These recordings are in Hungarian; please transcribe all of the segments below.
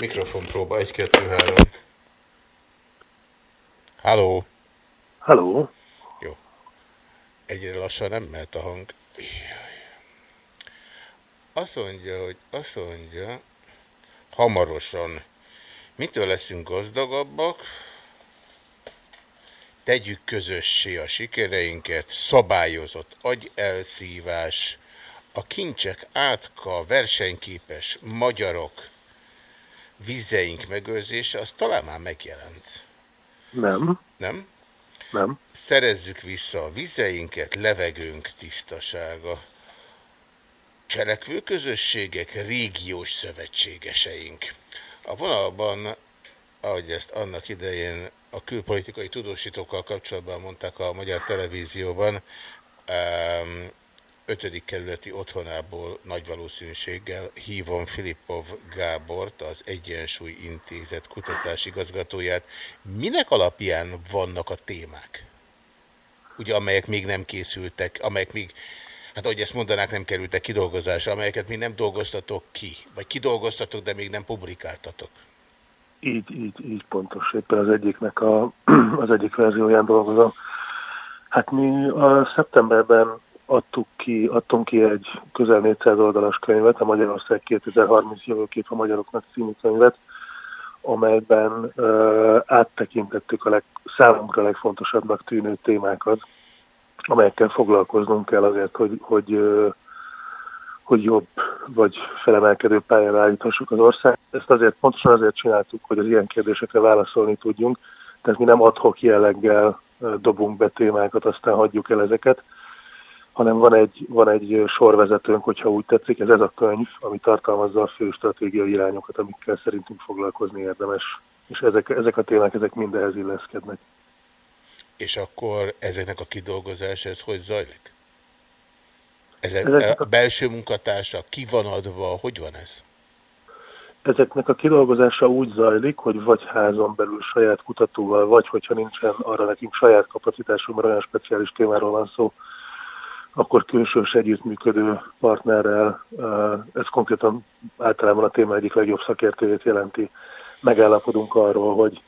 Mikrofon próba, 1, 2, 3. Halló! Halló! Jó. Egyre lassan nem mehet a hang. Azt mondja, hogy azt mondja, hamarosan. Mitől leszünk gazdagabbak? Tegyük közössé a sikereinket, szabályozott agyelszívás, a kincsek átka, versenyképes magyarok, vizeink megőrzése, az talán már megjelent. Nem. Nem? Nem. Szerezzük vissza a vizeinket, levegőnk tisztasága. cselekvő közösségek régiós szövetségeseink. A vonalban, ahogy ezt annak idején a külpolitikai tudósítókkal kapcsolatban mondták a Magyar Televízióban, 5. kerületi otthonából nagy valószínűséggel hívom Filippov Gábort, az Egyensúly Intézet kutatásigazgatóját. Minek alapján vannak a témák? Ugye, amelyek még nem készültek, amelyek még, hát ahogy ezt mondanák, nem kerültek kidolgozásra, amelyeket még nem dolgoztatok ki, vagy kidolgoztatok, de még nem publikáltatok. Így, így, így pontos. Éppen az egyiknek a, az egyik verzióján dolgozom. Hát mi a szeptemberben adtuk ki, adtunk ki egy közel 400 oldalas könyvet, a Magyarország 2030 jövőkép a magyaroknak című könyvet, amelyben uh, áttekintettük a leg, számunkra legfontosabbnak tűnő témákat, amelyekkel foglalkoznunk kell azért, hogy, hogy, uh, hogy jobb vagy felemelkedő pályára állíthassuk az ország. Ezt azért pontosan azért csináltuk, hogy az ilyen kérdésekre válaszolni tudjunk, tehát mi nem adhok jelleggel dobunk be témákat, aztán hagyjuk el ezeket, hanem van egy, van egy sorvezetőnk, hogyha úgy tetszik, ez ez a könyv, ami tartalmazza a fő stratégiai irányokat, amikkel szerintünk foglalkozni érdemes. És ezek, ezek a témák, ezek mindenhez illeszkednek. És akkor ezeknek a kidolgozása, ez hogy zajlik? Ezek, ezek a belső munkatársa ki van adva, hogy van ez? Ezeknek a kidolgozása úgy zajlik, hogy vagy házon belül saját kutatóval, vagy hogyha nincsen arra nekünk saját kapacitásunk, mert olyan speciális témáról van szó, akkor külsős együttműködő partnerrel, ez konkrétan általában a téma egyik legjobb szakértőjét jelenti, megállapodunk arról, hogy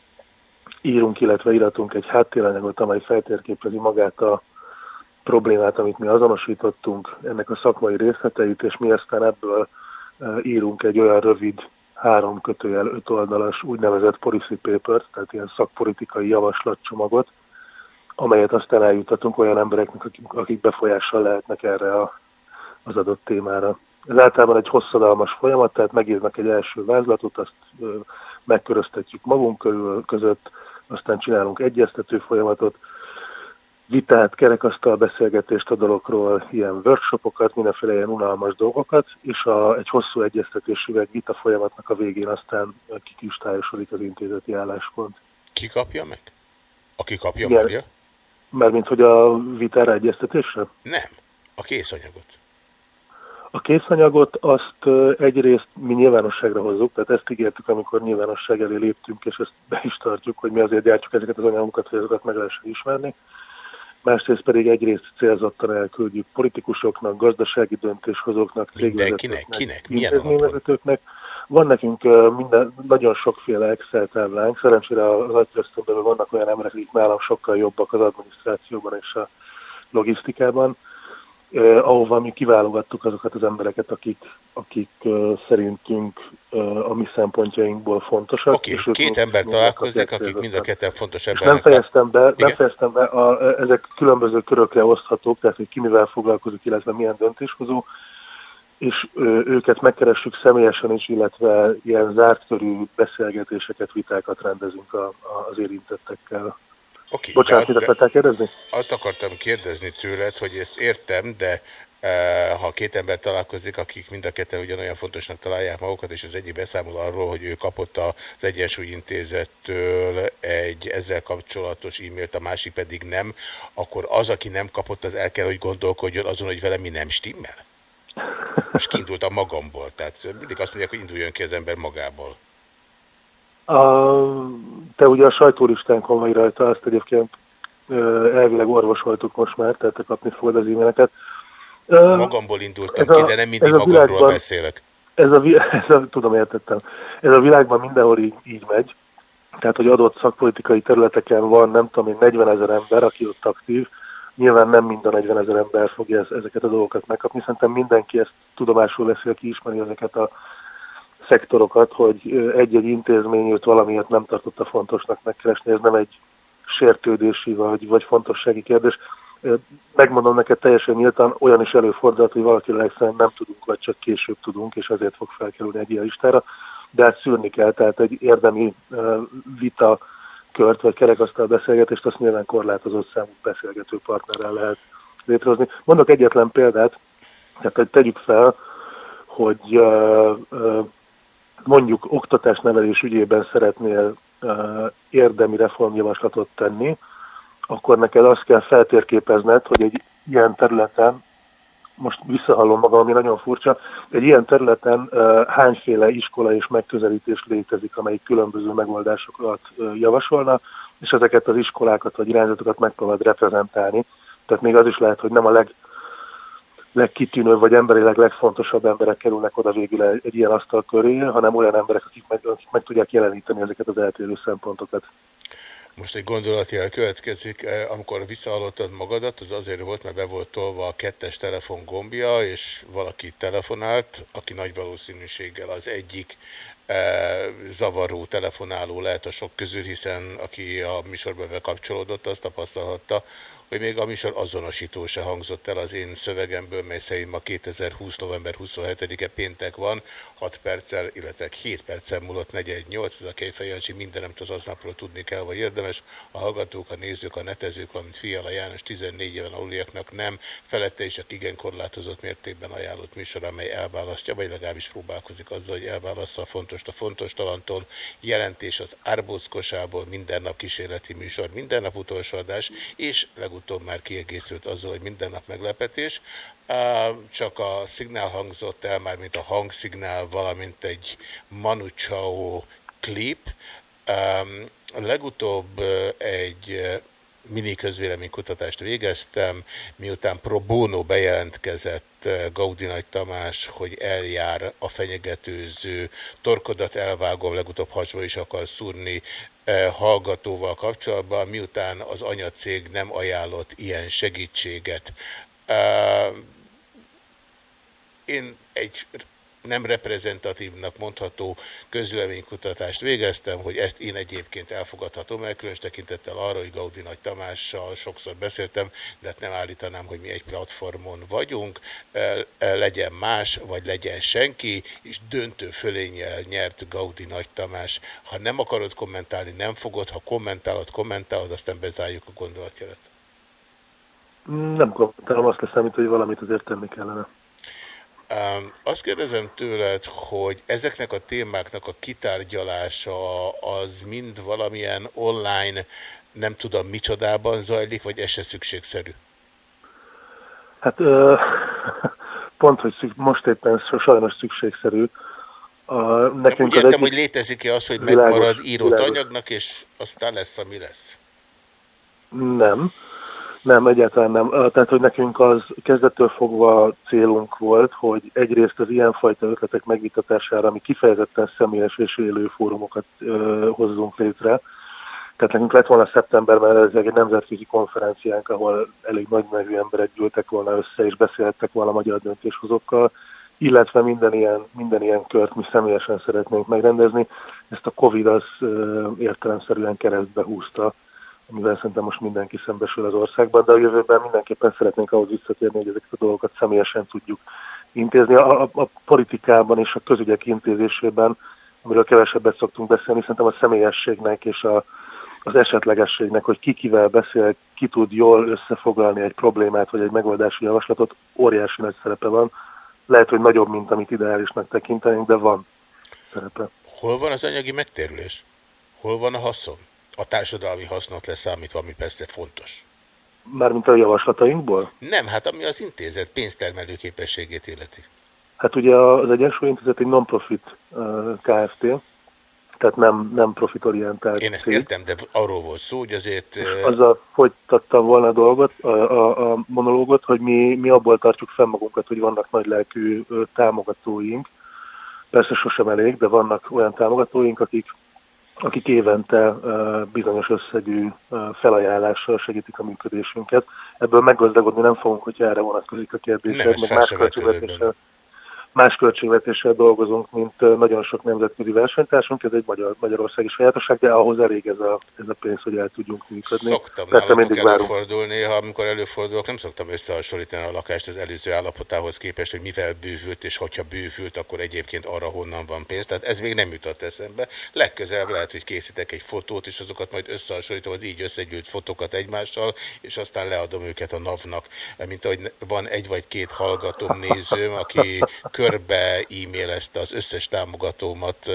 írunk, illetve iratunk egy háttéranyagot, amely feltérképezi magát a problémát, amit mi azonosítottunk, ennek a szakmai részleteit, és mi aztán ebből írunk egy olyan rövid, három kötőjel öt oldalas úgynevezett policy paper, tehát ilyen szakpolitikai javaslatcsomagot, amelyet aztán eljutatunk olyan embereknek, akik, akik befolyással lehetnek erre a, az adott témára. Ez általában egy hosszadalmas folyamat, tehát megírnak egy első vázlatot, azt ö, megköröztetjük magunk körül, között, aztán csinálunk egyeztető folyamatot, vitát, kerekasztal beszélgetést a dologról, ilyen workshopokat, mindenféle ilyen unalmas dolgokat, és a, egy hosszú egyeztetésű egy vita folyamatnak a végén aztán kikistályosodik az intézeti álláspont. Ki kapja meg? Aki kapja, Igen. Marja? Mármint, hogy a vitára egyeztetésre? Nem, a készanyagot. A készanyagot azt egyrészt mi nyilvánosságra hozzuk, tehát ezt ígértük, amikor nyilvánosság elé léptünk, és ezt be is tartjuk, hogy mi azért gyártjuk ezeket az anyagokat, hogy ezeket meg lehessen ismerni. Másrészt pedig egyrészt célzottan elküldjük politikusoknak, gazdasági döntéshozóknak, Mindenkinek? Kinek? Milyen alapon? Van nekünk minden, nagyon sokféle Excel táblánk, szerencsére az agytesztőben vannak olyan emberek, akik nálam sokkal jobbak az adminisztrációban és a logisztikában, eh, ahova mi kiválogattuk azokat az embereket, akik, akik uh, szerintünk uh, a mi szempontjainkból fontosak. Oké, okay, két ember találkozik, akik mind a ketten fontos emberek. Nem fejeztem be, nem fejeztem be a, ezek különböző körökre oszthatók, tehát hogy ki mivel foglalkozik, illetve milyen döntéshozó és őket megkeressük személyesen is, illetve ilyen zárt körű beszélgetéseket, vitákat rendezünk a, az érintettekkel. Okay, Bocsánat, mit akartál kérdezni? Azt akartam kérdezni tőled, hogy ezt értem, de e, ha két ember találkozik, akik mind a ketten ugyanolyan fontosnak találják magukat, és az egyik beszámol arról, hogy ő kapott az Egyensúly Intézettől egy ezzel kapcsolatos e-mailt, a másik pedig nem, akkor az, aki nem kapott, az el kell, hogy gondolkodjon azon, hogy vele mi nem stimmel? Most kiindultam magamból, tehát mindig azt mondják, hogy induljon ki az ember magából. A, te ugye a sajtólistánkon vagy rajta, azt egyébként elvileg orvosoltuk most már, tehát te kapni fogod az e-maileket. Magamból indultam ki, de nem mindig magamról világban, beszélek. Ez a, ez a, tudom, értettem. Ez a világban mindenhol így, így megy. Tehát, hogy adott szakpolitikai területeken van, nem tudom én, 40 ezer ember, aki ott aktív, Nyilván nem mind a 40 ezer ember fogja ezeket a dolgokat megkapni, szerintem mindenki ezt tudomásul veszi, aki ismeri ezeket a szektorokat, hogy egy-egy intézmény őt valamiért nem tartotta fontosnak megkeresni, ez nem egy sértődési vagy, vagy fontossági kérdés. Megmondom neked teljesen nyíltan, olyan is előfordulhat, hogy valaki legszerűen nem tudunk, vagy csak később tudunk, és azért fog felkerülni egy ilyen listára, de hát szűrni kell, tehát egy érdemi vita kört vagy kerekasztal beszélgetést, azt nyilván korlátozott számú beszélgető partnerrel lehet létrehozni. Mondok egyetlen példát, tehát tegyük fel, hogy mondjuk oktatásnevelés ügyében szeretnél érdemi reformjavaslatot tenni, akkor neked azt kell feltérképezned, hogy egy ilyen területen most visszahallom magam, ami nagyon furcsa, egy ilyen területen hányféle iskola és megközelítés létezik, amelyik különböző megoldásokat javasolna, és ezeket az iskolákat vagy irányzatokat megpróbáld reprezentálni. Tehát még az is lehet, hogy nem a leg, legkitűnőbb, vagy emberileg legfontosabb emberek kerülnek oda végül egy ilyen asztal köré, hanem olyan emberek, akik meg, akik meg tudják jeleníteni ezeket az eltérő szempontokat. Most egy gondolatjel következik, eh, amikor visszahallottad magadat, az azért volt, mert be volt tolva a kettes telefon gombja, és valaki telefonált, aki nagy valószínűséggel az egyik e, zavaró telefonáló lehet a sok közül, hiszen aki a műsorba bekapcsolódott, azt tapasztalhatta, hogy még a műsor azonosító se hangzott el az én szövegemből, mely szerint ma 2020. november 27-e péntek van, 6 perccel, illetve 7 perccel múlott 418, ez a Kejfej Jancsi, mindenemt az aznapról tudni kell, vagy érdemes. A hallgatók, a nézők, a netezők, valamint Fiala János 14 éven aluliaknak nem, felette is csak igen korlátozott mértékben ajánlott műsor, amely elválasztja, vagy legalábbis próbálkozik azzal, hogy elválaszza a fontos a fontos talantól. Jelentés az árbózkosából, minden nap kísérleti műsor, minden nap utolsó adás, és legutóbb legutóbb már kiegészült azzal, hogy minden nap meglepetés. Csak a szignál hangzott el, már mint a hangszignál, valamint egy Manu Chao klip. Legutóbb egy mini közvéleménykutatást végeztem, miután pro bono bejelentkezett Gaudi Nagy Tamás, hogy eljár a fenyegetőző, torkodat elvágom, legutóbb hacsba is akar szúrni hallgatóval kapcsolatban, miután az anyacég nem ajánlott ilyen segítséget. Én egy nem reprezentatívnak mondható közleménykutatást végeztem, hogy ezt én egyébként elfogadhatom el, különös tekintettel arra, hogy Gaudi Nagy Tamással sokszor beszéltem, de hát nem állítanám, hogy mi egy platformon vagyunk, legyen más, vagy legyen senki, és döntő fölénnyel nyert Gaudi Nagy Tamás. Ha nem akarod kommentálni, nem fogod, ha kommentálod, kommentálod, aztán bezárjuk a gondolatjelet. Nem kommentálom, azt leszem, hogy valamit azért tenni kellene. Azt kérdezem tőled, hogy ezeknek a témáknak a kitárgyalása az mind valamilyen online, nem tudom micsodában zajlik, vagy ez se szükségszerű? Hát pont, hogy most éppen sajnos szükségszerű. A, nekünk úgy értem, hogy létezik-e az, hogy világos, megmarad írott világos. anyagnak, és aztán lesz, ami lesz? Nem. Nem, egyáltalán nem. Tehát, hogy nekünk az kezdettől fogva célunk volt, hogy egyrészt az ilyenfajta ötletek megvitatására, ami kifejezetten személyes és élő fórumokat ö, hozzunk létre. Tehát nekünk lett volna szeptemberben ez egy nemzetközi konferenciánk, ahol elég nagy nevű emberek gyűltek volna össze, és beszéltek volna a magyar döntéshozókkal, illetve minden ilyen, minden ilyen kört mi személyesen szeretnénk megrendezni. Ezt a Covid az ö, értelemszerűen keresztbe húzta amivel szerintem most mindenki szembesül az országban, de a jövőben mindenképpen szeretnénk ahhoz visszatérni, hogy ezeket a dolgokat személyesen tudjuk intézni. A, a, a politikában és a közügyek intézésében, amiről kevesebbet szoktunk beszélni, szerintem a személyességnek és a, az esetlegességnek, hogy ki kivel beszél, ki tud jól összefoglalni egy problémát vagy egy megoldási javaslatot, óriási nagy szerepe van. Lehet, hogy nagyobb, mint amit ideálisnak tekintenénk, de van szerepe. Hol van az anyagi megtérülés? Hol van a haszon? A társadalmi hasznot leszámítva, ami persze fontos. Mármint a javaslatainkból? Nem, hát ami az intézet pénztermelő képességét illeti. Hát ugye az Egyensúly Intézet egy non-profit KFT, tehát nem, nem profitorientált. Én ezt értem, de arról volt szó, hogy azért... Azzal folytattam volna a dolgot, a, a, a monológot, hogy mi, mi abból tartjuk fenn magunkat, hogy vannak nagy lelkű támogatóink. Persze sosem elég, de vannak olyan támogatóink, akik akik évente bizonyos összegű felajánlással segítik a működésünket. Ebből meggazdagodni nem fogunk, hogyha erre vonatkozik a kérdés, meg más költségvetéssel más költségvetéssel dolgozunk, mint nagyon sok nemzetközi versenytársunk, ez egy magyar, magyarországi sajátosság, de ahhoz elég ez a, ez a pénz, hogy el tudjunk működni. Szoktam Persze mindig előfordulni, ha amikor előfordulok, nem szoktam összehasonlítani a lakást az előző állapotához képest, hogy mivel bővült, és hogyha bővült, akkor egyébként arra honnan van pénz. Tehát ez még nem jutott eszembe. Legközelebb lehet, hogy készítek egy fotót, és azokat majd összehasonlítom az így összegyűlt fotókat egymással, és aztán leadom őket a napnak. Mint ahogy van egy vagy két hallgatóm, nézőm, aki körbe e-mailezte az összes támogatómat,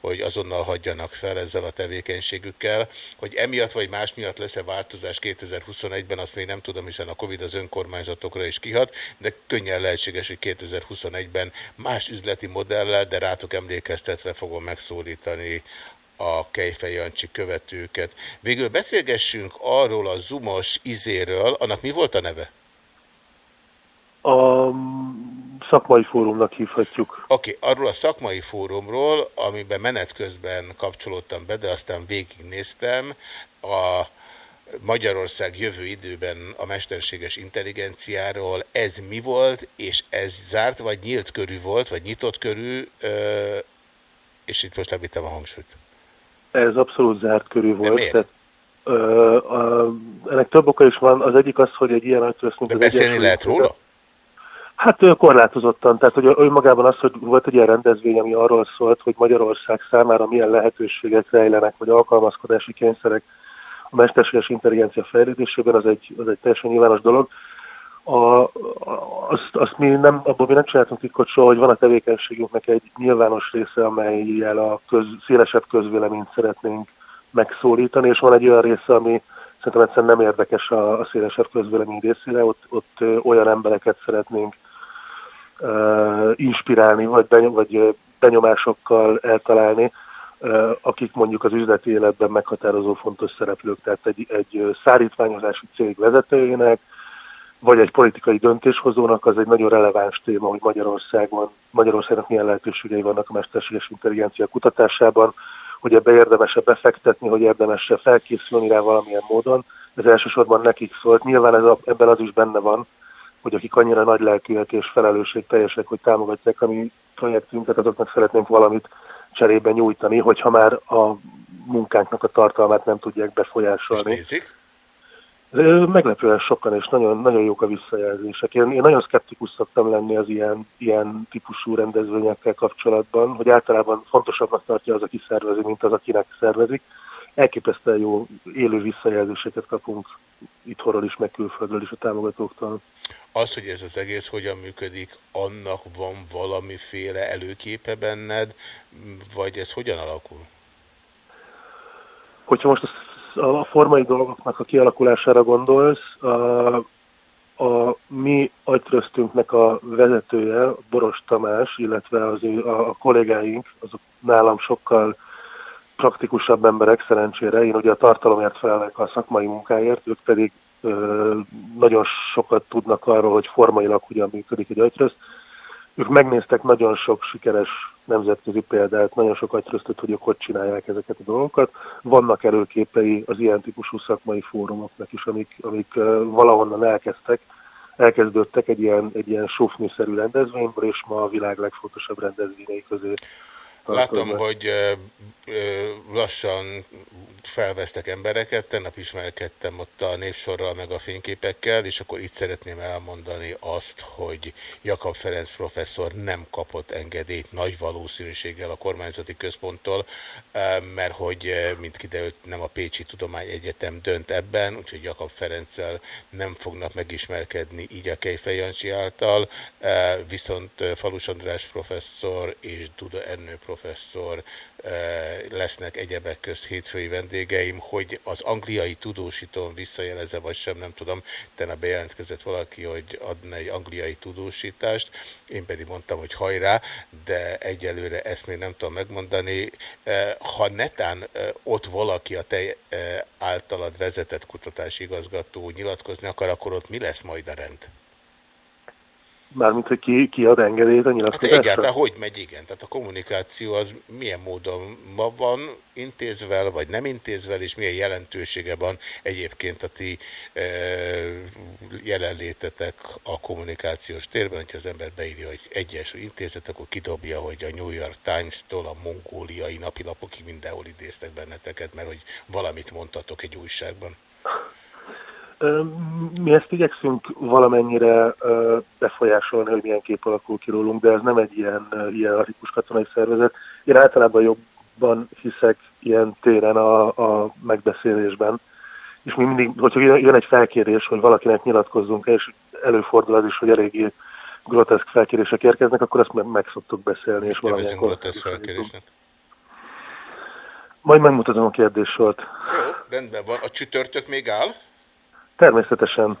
hogy azonnal hagyjanak fel ezzel a tevékenységükkel. Hogy emiatt vagy más miatt lesz-e változás 2021-ben, azt még nem tudom, hiszen a Covid az önkormányzatokra is kihat, de könnyen lehetséges, hogy 2021-ben más üzleti modellel, de rátok emlékeztetve fogom megszólítani a Kejfej követőket. Végül beszélgessünk arról a zumos izéről, annak mi volt a neve? A szakmai fórumnak hívhatjuk. Oké, okay, arról a szakmai fórumról, amiben menet közben kapcsolódtam be, de aztán végignéztem, a Magyarország jövő időben a mesterséges intelligenciáról, ez mi volt, és ez zárt, vagy nyílt körű volt, vagy nyitott körű, és itt most lebítem a hangsúlyt. Ez abszolút zárt körű volt. Tehát, ö, a, ennek több oka is van. Az egyik az, hogy egy ilyen nagy De beszélni lehet róla? Hát korlátozottan, tehát hogy önmagában az, hogy volt egy ilyen rendezvény, ami arról szólt, hogy Magyarország számára milyen lehetőségek rejlenek, vagy alkalmazkodási kényszerek a mesterséges intelligencia fejlődésében, az egy, az egy teljesen nyilvános dolog. A, azt, azt mi nem, abból mi nem csináltunk titkot soha, hogy van a tevékenységünknek egy nyilvános része, amelyel a köz, szélesebb közvéleményt szeretnénk megszólítani, és van egy olyan része, ami szerintem egyszerűen nem érdekes a, a szélesebb közvélemény részére, ott, ott olyan embereket szeretnénk inspirálni, vagy, beny- vagy benyomásokkal eltalálni, akik mondjuk az üzleti életben meghatározó fontos szereplők, tehát egy, egy szárítványozási cég vezetőjének, vagy egy politikai döntéshozónak, az egy nagyon releváns téma, hogy Magyarországon, Magyarországnak milyen lehetőségei vannak a mesterséges intelligencia kutatásában, hogy ebbe érdemese befektetni, hogy érdemese felkészülni rá valamilyen módon. Ez elsősorban nekik szólt. Nyilván ez a, ebben az is benne van, hogy akik annyira nagy lelkűek és felelősségteljesek, hogy támogatják a mi projektünket, azoknak szeretnénk valamit cserébe nyújtani, hogyha már a munkánknak a tartalmát nem tudják befolyásolni. És nézik? Meglepően sokan, és nagyon, nagyon jók a visszajelzések. Én, én nagyon szkeptikus szoktam lenni az ilyen, ilyen típusú rendezvényekkel kapcsolatban, hogy általában fontosabbnak tartja az, aki szervezi, mint az, akinek szervezik. Elképesztően jó élő visszajelzéseket kapunk itthonról is, meg külföldről is a támogatóktól. Az, hogy ez az egész hogyan működik, annak van valamiféle előképe vagy ez hogyan alakul? Hogyha most a formai dolgoknak a kialakulására gondolsz, a, a mi agytröztünknek a vezetője, Boros Tamás, illetve az ő, a, a kollégáink, azok nálam sokkal praktikusabb emberek szerencsére. Én ugye a tartalomért felelek a szakmai munkáért, ők pedig nagyon sokat tudnak arról, hogy formailag hogyan működik egy agytrözt. Ők megnéztek nagyon sok sikeres nemzetközi példát, nagyon sokat trösztött, hogy ők hogy csinálják ezeket a dolgokat. Vannak előképei az ilyen típusú szakmai fórumoknak is, amik, amik valahonnan elkezdtek, elkezdődtek egy ilyen, egy ilyen sufni-szerű rendezvényből, és ma a világ legfontosabb rendezvényei közé Látom, hogy lassan felvesztek embereket, tegnap ismerkedtem ott a névsorral meg a fényképekkel, és akkor itt szeretném elmondani azt, hogy Jakab Ferenc professzor nem kapott engedélyt nagy valószínűséggel a kormányzati központtól, mert hogy, mint kiderült, nem a Pécsi Tudományegyetem dönt ebben, úgyhogy Jakab Ferenccel nem fognak megismerkedni így a Kejfej Jancsi által, viszont Falus András professzor és Duda Ernő professzor lesznek egyebek közt hétfői vendégeim, hogy az angliai tudósítón visszajeleze, vagy sem, nem tudom, a bejelentkezett valaki, hogy adna egy angliai tudósítást, én pedig mondtam, hogy hajrá, de egyelőre ezt még nem tudom megmondani. Eh, ha netán eh, ott valaki a te általad vezetett kutatási igazgató nyilatkozni akar, akkor ott mi lesz majd a rend? Mármint, hogy ki, ki ad engedélyt a nyilatkozásra? Hát egyáltalán hogy megy, igen. Tehát a kommunikáció az milyen módon ma van intézvel, vagy nem intézvel, és milyen jelentősége van egyébként a ti e, jelenlétetek a kommunikációs térben, hogyha az ember beírja, hogy Egyesült Intézet, akkor kidobja, hogy a New York Times-tól a mongóliai napilapokig mindenhol idéztek benneteket, mert hogy valamit mondtatok egy újságban. Mi ezt igyekszünk valamennyire befolyásolni, hogy milyen kép alakul ki rólunk, de ez nem egy ilyen hierarchikus katonai szervezet. Én általában jobban hiszek ilyen téren a, a megbeszélésben, és mi mindig, hogyha jön egy felkérés, hogy valakinek nyilatkozzunk, és előfordul az is, hogy eléggé groteszk felkérések érkeznek, akkor ezt meg, meg szoktuk beszélni. És valamilyen groteszk felkérésnek? Majd megmutatom a kérdéssort. Jó, rendben van. A csütörtök még áll? Természetesen.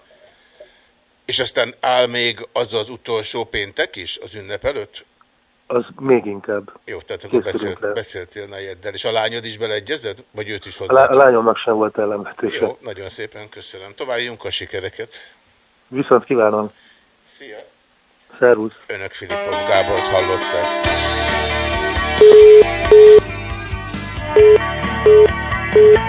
És aztán áll még az az utolsó péntek is az ünnep előtt? az még inkább. Jó, tehát akkor beszélt, rá. beszéltél Najeddel, és a lányod is beleegyezett? Vagy őt is A, hozzá? a lányomnak sem volt ellenvetése. Jó, nagyon szépen köszönöm. További sikereket. Viszont kívánom. Szia! Szervusz. Önök Filipov Gábort hallották. I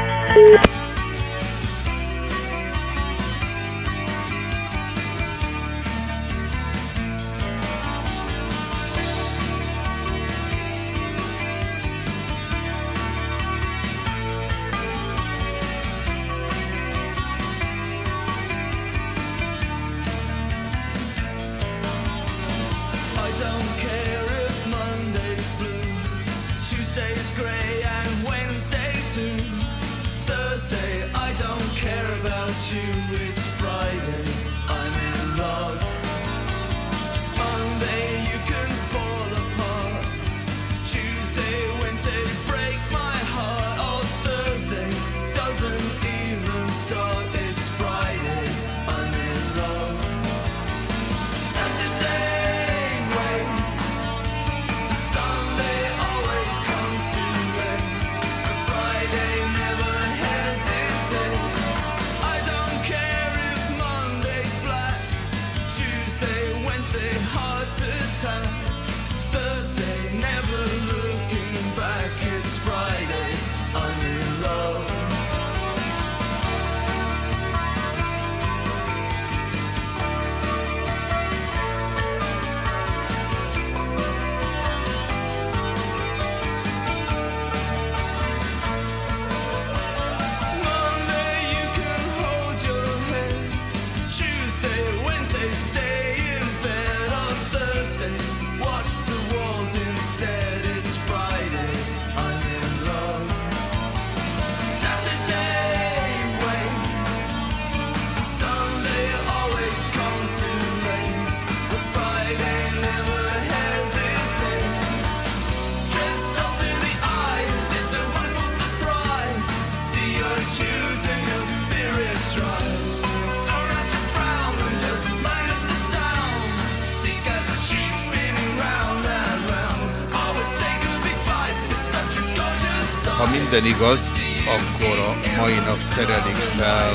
minden igaz, akkor a mai nap szerelik fel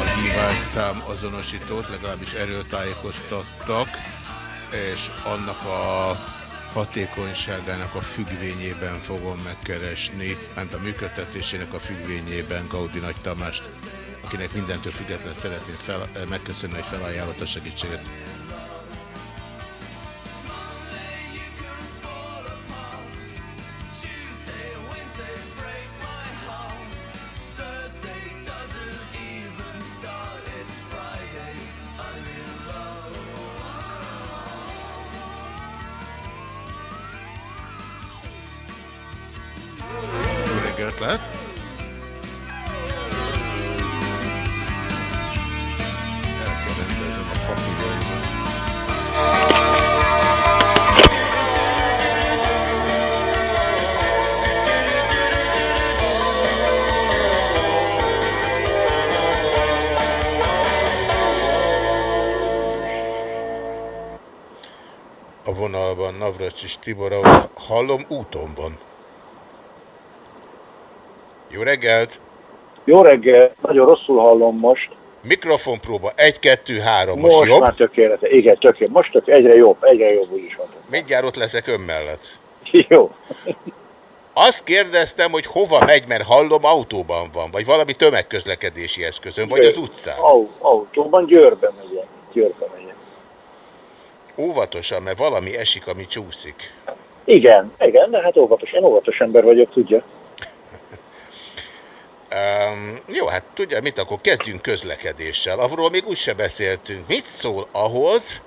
a hívásszám azonosítót, legalábbis erről tájékoztattak, és annak a hatékonyságának a függvényében fogom megkeresni, ment a működtetésének a függvényében Gaudi Nagy Tamást, akinek mindentől független szeretném fel, megköszönni, hogy felajánlott a segítséget. Rendeznem a vonalban Navracsis Tibor, ahogy hallom, úton van. Jó reggelt! Jó reggel, nagyon rosszul hallom most. Mikrofonpróba 1, 2, 3, most, Most jobb? már tökéletes. Igen, tökéletes. Most tök, egyre jobb, egyre jobb, úgy is mondom. Mindjárt ott leszek ön mellett. Jó. Azt kérdeztem, hogy hova megy, mert hallom autóban van, vagy valami tömegközlekedési eszközön, vagy az utcán. Au, autóban Győrbe megyek. Győrbe megyek. Óvatosan, mert valami esik, ami csúszik. Igen, igen, de hát óvatos. Én óvatos ember vagyok, tudja. Um, jó, hát tudja mit, akkor kezdjünk közlekedéssel. Arról még úgyse beszéltünk. Mit szól ahhoz,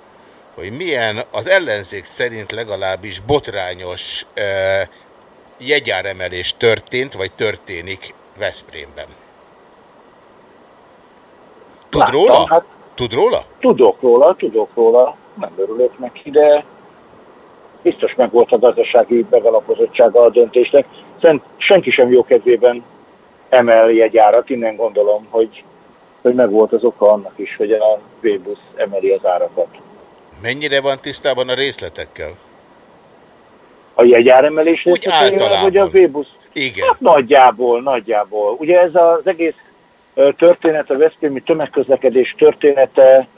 hogy milyen az ellenzék szerint legalábbis botrányos uh, jegyáremelés történt, vagy történik Veszprémben? Tud Láttam, róla? Hát Tud róla? tudok róla, tudok róla. Nem örülök neki, de biztos meg volt a gazdasági megalapozottsága a döntésnek. Szerint senki sem jó kedvében emel jegyárat, innen gondolom, hogy, hogy meg volt az oka annak is, hogy a V-busz emeli az árakat. Mennyire van tisztában a részletekkel? A jegyáremelés általában. vagy a V-busz? Igen. Hát nagyjából, nagyjából. Ugye ez az egész történet, a Veszprémi tömegközlekedés története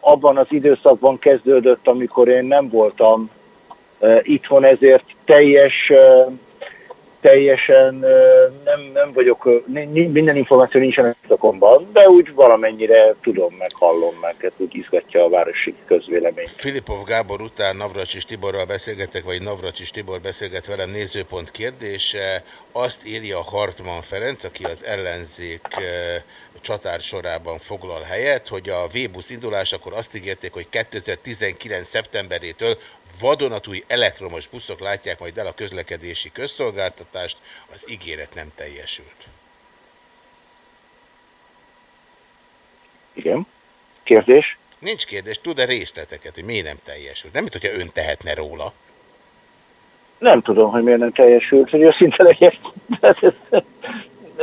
abban az időszakban kezdődött, amikor én nem voltam itthon, ezért teljes, teljesen nem, nem vagyok, minden információ nincsen a szakomban, de úgy valamennyire tudom, meg hallom, meg ez úgy izgatja a városi közvéleményt. Filipov Gábor után Navracsis Tiborral beszélgetek, vagy Navracsis Tibor beszélget velem nézőpont kérdése. Azt írja Hartman Ferenc, aki az ellenzék csatár sorában foglal helyet, hogy a V-busz indulásakor azt ígérték, hogy 2019. szeptemberétől vadonatúj elektromos buszok látják majd el a közlekedési közszolgáltatást, az ígéret nem teljesült. Igen. Kérdés? Nincs kérdés, tud-e részleteket, hogy miért nem teljesült? Nem, mint hogyha ön tehetne róla. Nem tudom, hogy miért nem teljesült, hogy őszinte legyek.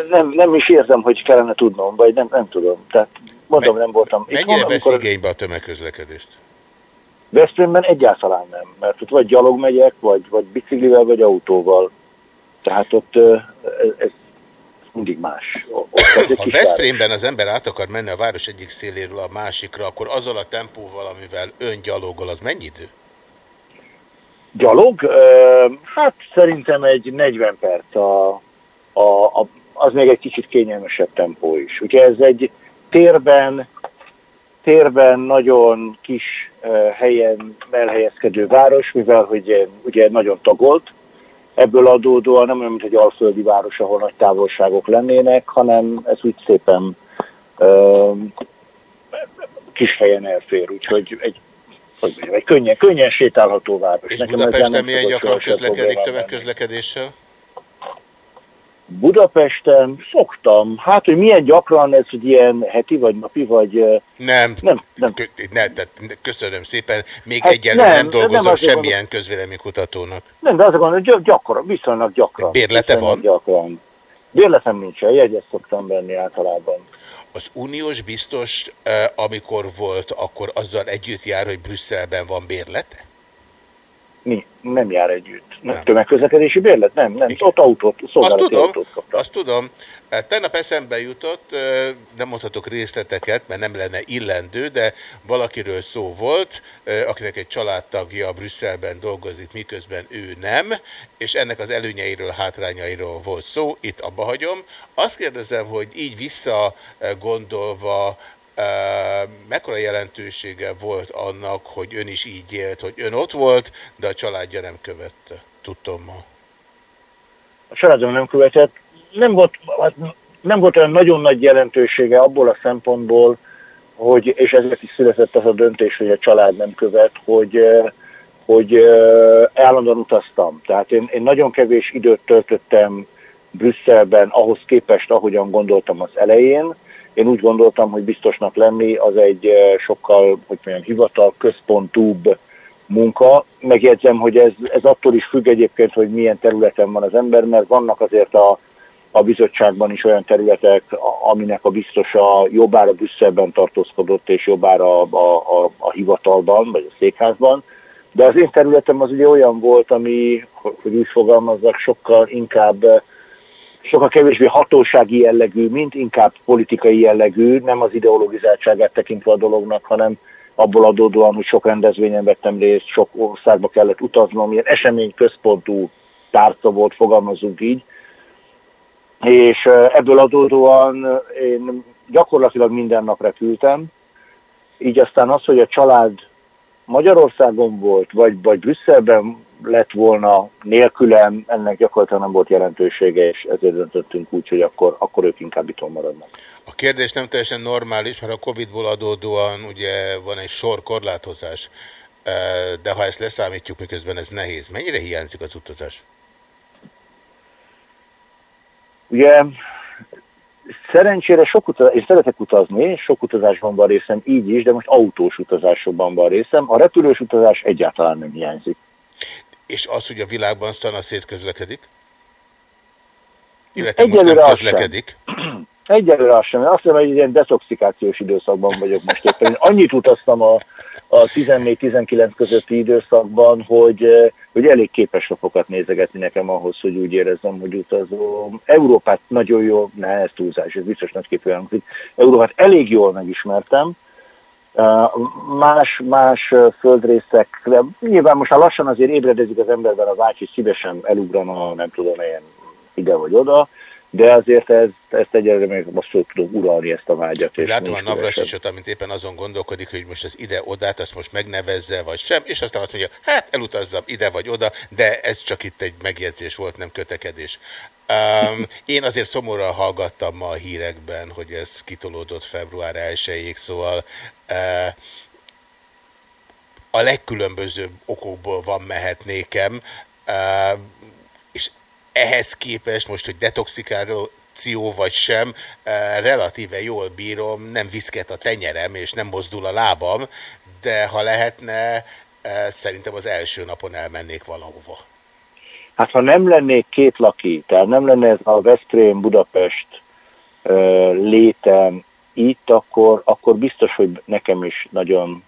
Nem, nem is érzem, hogy kellene tudnom, vagy nem, nem tudom. Tehát mondom, nem voltam. Mennyire itthon, vesz amikor igénybe a tömegközlekedést? Veszprémben egyáltalán nem, mert ott vagy gyalog megyek, vagy, vagy biciklivel, vagy autóval. Tehát ott ez, ez mindig más. Ha. Veszprémben az ember át akar menni a város egyik széléről a másikra, akkor azzal a tempóval, amivel ön gyalogol, az mennyi idő? Gyalog? Hát szerintem egy 40 perc a, a, a, az még egy kicsit kényelmesebb tempó is. Ugye ez egy térben, térben nagyon kis helyen elhelyezkedő város, mivel hogy ugye nagyon tagolt, ebből adódóan nem olyan, mint egy alföldi város, ahol nagy távolságok lennének, hanem ez úgy szépen ö, kis helyen elfér, úgyhogy egy, hogy mondjam, egy könnyen, könnyen sétálható város. És Nekem Budapesten milyen gyakran közlekedik tömegközlekedéssel? Budapesten szoktam. Hát, hogy milyen gyakran ez, hogy ilyen heti, vagy napi, vagy... Nem, Nem, nem. Kö- Ne, tehát köszönöm szépen. Még Hát egyelőre nem, nem, dolgozom nem semmilyen közvéleménykutatónak. Nem, de azt gondolom, hogy gy- gyakran, viszonylag gyakran. Bérlete viszonylag van? Gyakran. Bérletem nincsen, jegyet szoktam venni általában. Az uniós biztos, amikor volt, akkor azzal együtt jár, hogy Brüsszelben van bérlete? Mi? Nem jár együtt. Nem. Tömegközlekedési bérlet? Nem, nem. Ott autót, Azt szolgálati tudom, autót kaptam. azt tudom. Tegnap eszembe jutott, nem mondhatok részleteket, mert nem lenne illendő, de valakiről szó volt, akinek egy családtagja Brüsszelben dolgozik, miközben ő nem, és ennek az előnyeiről, hátrányairól volt szó, itt abba hagyom. Azt kérdezem, hogy így vissza gondolva, eh, mekkora jelentősége volt annak, hogy ön is így élt, hogy ön ott volt, de a családja nem követte, tudtommal. a családom nem követett. Nem volt, nem volt olyan nagyon nagy jelentősége abból a szempontból, hogy, és ezért is született az a döntés, hogy a család nem követ, hogy, hogy állandóan utaztam. Tehát én, én nagyon kevés időt töltöttem Brüsszelben ahhoz képest, ahogyan gondoltam az elején. Én úgy gondoltam, hogy biztosnak lenni az egy eh, sokkal, hogy mondjam, hivatal központúbb munka. Megjegyzem, hogy ez, ez attól is függ egyébként, hogy milyen területen van az ember, mert vannak azért a, a bizottságban is olyan területek, aminek a biztosa jobbára Brüsszelben tartózkodott, és jobbára a, a, a, a hivatalban, vagy a székházban. De az én területem az ugye olyan volt, ami, hogy úgy fogalmazzak, sokkal inkább eh, sokkal kevésbé hatósági jellegű, mint inkább politikai jellegű, nem az ideologizáltságát tekintve a dolognak, hanem abból adódóan, hogy sok rendezvényen vettem részt, sok országba kellett utaznom, ilyen esemény központú tárca volt, fogalmazunk így, és ebből adódóan én gyakorlatilag minden nap repültem, így aztán az, hogy a család Magyarországon volt, vagy, vagy Brüsszelben lett volna nélkülem, ennek gyakorlatilag nem volt jelentősége, és ezért döntöttünk úgy, hogy akkor, akkor ők inkább itthon maradnak. A kérdés nem teljesen normális, mert a Covid-ból adódóan ugye van egy sor korlátozás, eh, de ha ezt leszámítjuk, miközben ez nehéz, mennyire hiányzik az utazás? Ugye szerencsére sok utazás, én szeretek utazni, sok utazásban van részem így is, de most autós utazásokban van részem. A repülős utazás egyáltalán nem hiányzik. És az, hogy a világban szana szét közlekedik? Illetve most Egyelőre nem az sem. közlekedik? Egyelőre azt sem. Azt hiszem, hogy egy ilyen detoxikációs időszakban vagyok most éppen. Én annyit utaztam a, a 14-19 közötti időszakban, hogy, hogy elég képes lapokat nézegetni nekem ahhoz, hogy úgy érezzem, hogy utazom. Európát nagyon jól, ne ez túlzás, ez biztos nagyképű hangzik. Európát elég jól megismertem, más, más uh, földrészekre, nyilván most már lassan azért ébredezik az emberben a vágy, hogy szívesen elugrana, nem tudom, ilyen ide vagy oda, de azért ez, ezt egyelőre még most tudom uralni ezt a vágyat. és Látom a. Navracsicsot, amint éppen azon gondolkodik, hogy most az ide-odát, azt most megnevezze, vagy sem, és aztán azt mondja, hát elutazzam ide vagy oda, de ez csak itt egy megjegyzés volt, nem kötekedés. Um, én azért szomorúan hallgattam ma a hírekben, hogy ez kitolódott február 1-ig, szóval uh, a legkülönbözőbb okokból van mehet nékem, uh, ehhez képest most, hogy detoxikáció vagy sem, eh, relatíve jól bírom, nem viszket a tenyerem, és nem mozdul a lábam, de ha lehetne, eh, szerintem az első napon elmennék valahova. Hát ha nem lennék két laki, tehát nem lenne ez a Veszprém, Budapest ö, létem itt, akkor, akkor biztos, hogy nekem is nagyon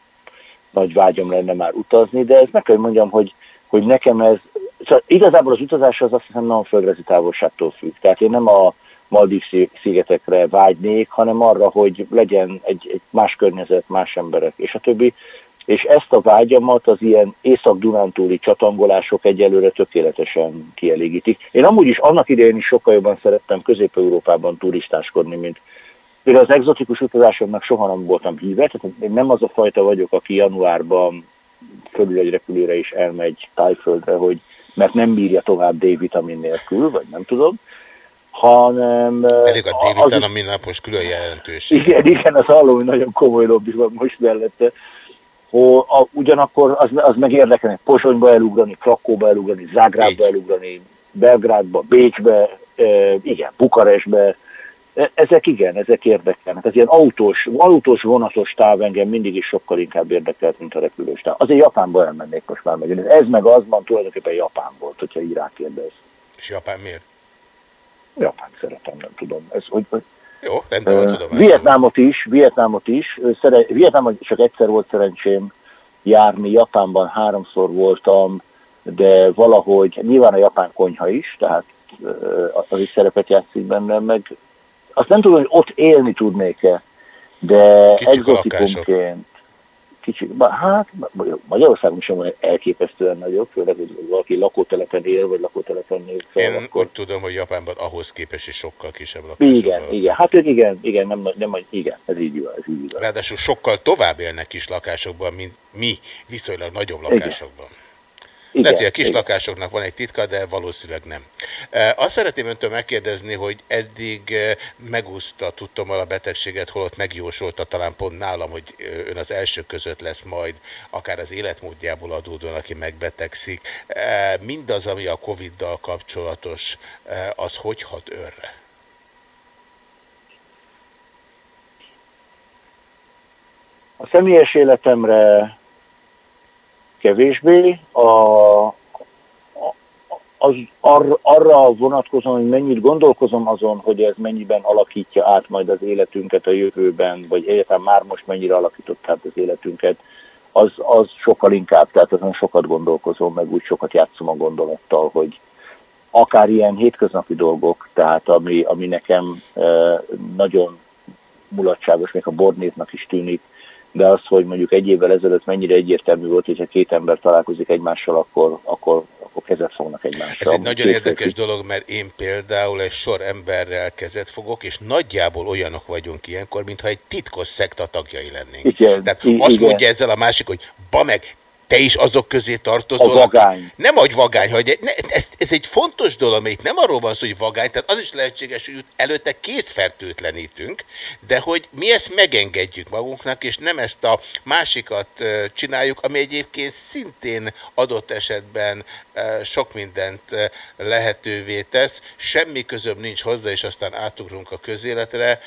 nagy vágyam lenne már utazni, de ez meg kell mondjam, hogy, hogy nekem ez, szóval igazából az utazás az azt hiszem nagyon földrajzi távolságtól függ. Tehát én nem a Maldív szigetekre vágynék, hanem arra, hogy legyen egy, egy más környezet, más emberek, és a többi. És ezt a vágyamat az ilyen észak-dunántúli csatangolások egyelőre tökéletesen kielégítik. Én amúgy is annak idején is sokkal jobban szerettem Közép-Európában turistáskodni, mint Például az exotikus utazásomnak soha nem voltam híve, tehát én nem az a fajta vagyok, aki januárban fölül egy repülőre is elmegy tájföldre, hogy mert nem bírja tovább D-vitamin nélkül, vagy nem tudom, hanem... Pedig a az- D-vitán, ami nap most külön jelentőség. igen, igen, az hallom, hogy nagyon komoly lobby van most mellette. Hogy a, ugyanakkor az, az meg érdekelne Pozsonyba elugrani, Krakóba elugrani, Zágrábba elugrani, Belgrádba, Bécsbe, e, igen, Bukarestbe. E, Ezek igen, ezek érdekelnek. Ez ilyen autós, autós, vonatos táv engem mindig is sokkal inkább érdekelt, mint a repülős táv. Azért Japánba elmennék most már megint. Ez meg az van, tulajdonképpen Japán volt, hogyha így rákérdez. És Japán miért? Japán szeretem, nem tudom. Ez, hogy, Jó, rendben van, tudom. Vietnámot is, Vietnámot is. Szere, Vietnámon csak egyszer volt szerencsém járni, Japánban háromszor voltam, de valahogy, nyilván a japán konyha is, tehát az is szerepet játszik bennem, meg azt nem tudom, hogy ott élni tudnék-e, de exotikumként. Kicsi, hát Magyarországon sem olyan elképesztően nagyobb, főleg, hogy valaki lakótelepen él, vagy lakótelepen nő fel, Én akkor úgy tudom, hogy Japánban ahhoz képest is sokkal kisebb lakások igen, vannak. igen, hát ők igen, igen, nem, nem, igen, ez így van, ez így van. Ráadásul sokkal tovább élnek kis lakásokban, mint mi, viszonylag nagyobb lakásokban. Igen, Lehet, hogy a kis igen. lakásoknak van egy titka, de valószínűleg nem. E, Azt szeretném öntől megkérdezni, hogy eddig e, megúszta tudtommal a betegséget, holott megjósolta talán pont nálam, hogy e, ön az első között lesz majd, akár az életmódjából adódóan, aki megbetegszik. Mindaz, ami a Covid-dal kapcsolatos, az hogy hat önre? A személyes életemre kevésbé, a, az, arra, arra vonatkozom, hogy mennyit gondolkozom azon, hogy ez mennyiben alakítja át majd az életünket a jövőben, vagy egyáltalán már most mennyire alakított át az életünket, az, az sokkal inkább, tehát azon sokat gondolkozom, meg úgy sokat játszom a gondolattal, hogy akár ilyen hétköznapi dolgok, tehát ami, ami nekem e, nagyon mulatságos, még a bornéznak is tűnik, de az, hogy mondjuk egy évvel ezelőtt mennyire egyértelmű volt, hogyha két ember találkozik egymással, akkor, akkor, akkor kezet fognak Ez egymással. egy nagyon Két érdekes férfi- dolog, mert én például egy sor emberrel kezet fogok, és nagyjából olyanok vagyunk ilyenkor, mintha egy titkos szekta tagjai lennénk. Igen, Tehát i- azt igen. mondja ezzel a másik, hogy ba meg, te is azok közé tartozol, A aki- vagány. Nem vagy vagány, hogy ne, ez, ez egy fontos dolog, itt nem arról van szó, hogy vagány, tehát az is lehetséges, hogy előtte kézfertőtlenítünk, de hogy mi ezt megengedjük magunknak, és nem ezt a másikat csináljuk, ami egyébként szintén adott esetben sok mindent lehetővé tesz, semmi közöm nincs hozzá, és aztán átugrunk a közéletre.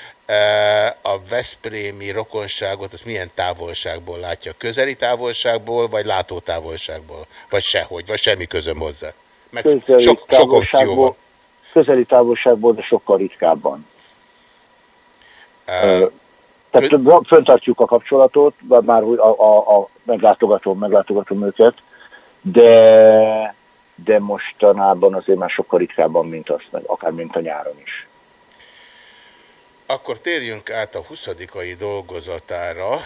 A Veszprémi rokonságot, az milyen távolságból látja? Közeli távolságból, vagy látótávolságból? Vagy sehogy, vagy semmi közöm hozzá? Meg közeli sok, sok opció van. közeli távolságból, de sokkal ritkábban. Ö, Tehát föntartjuk a kapcsolatot, már hogy a, a, a meglátogatom, meglátogatom őket, de, de mostanában azért már sokkal ritkábban, mint azt, akár mint a nyáron is. Akkor térjünk át a 20 dolgozatára.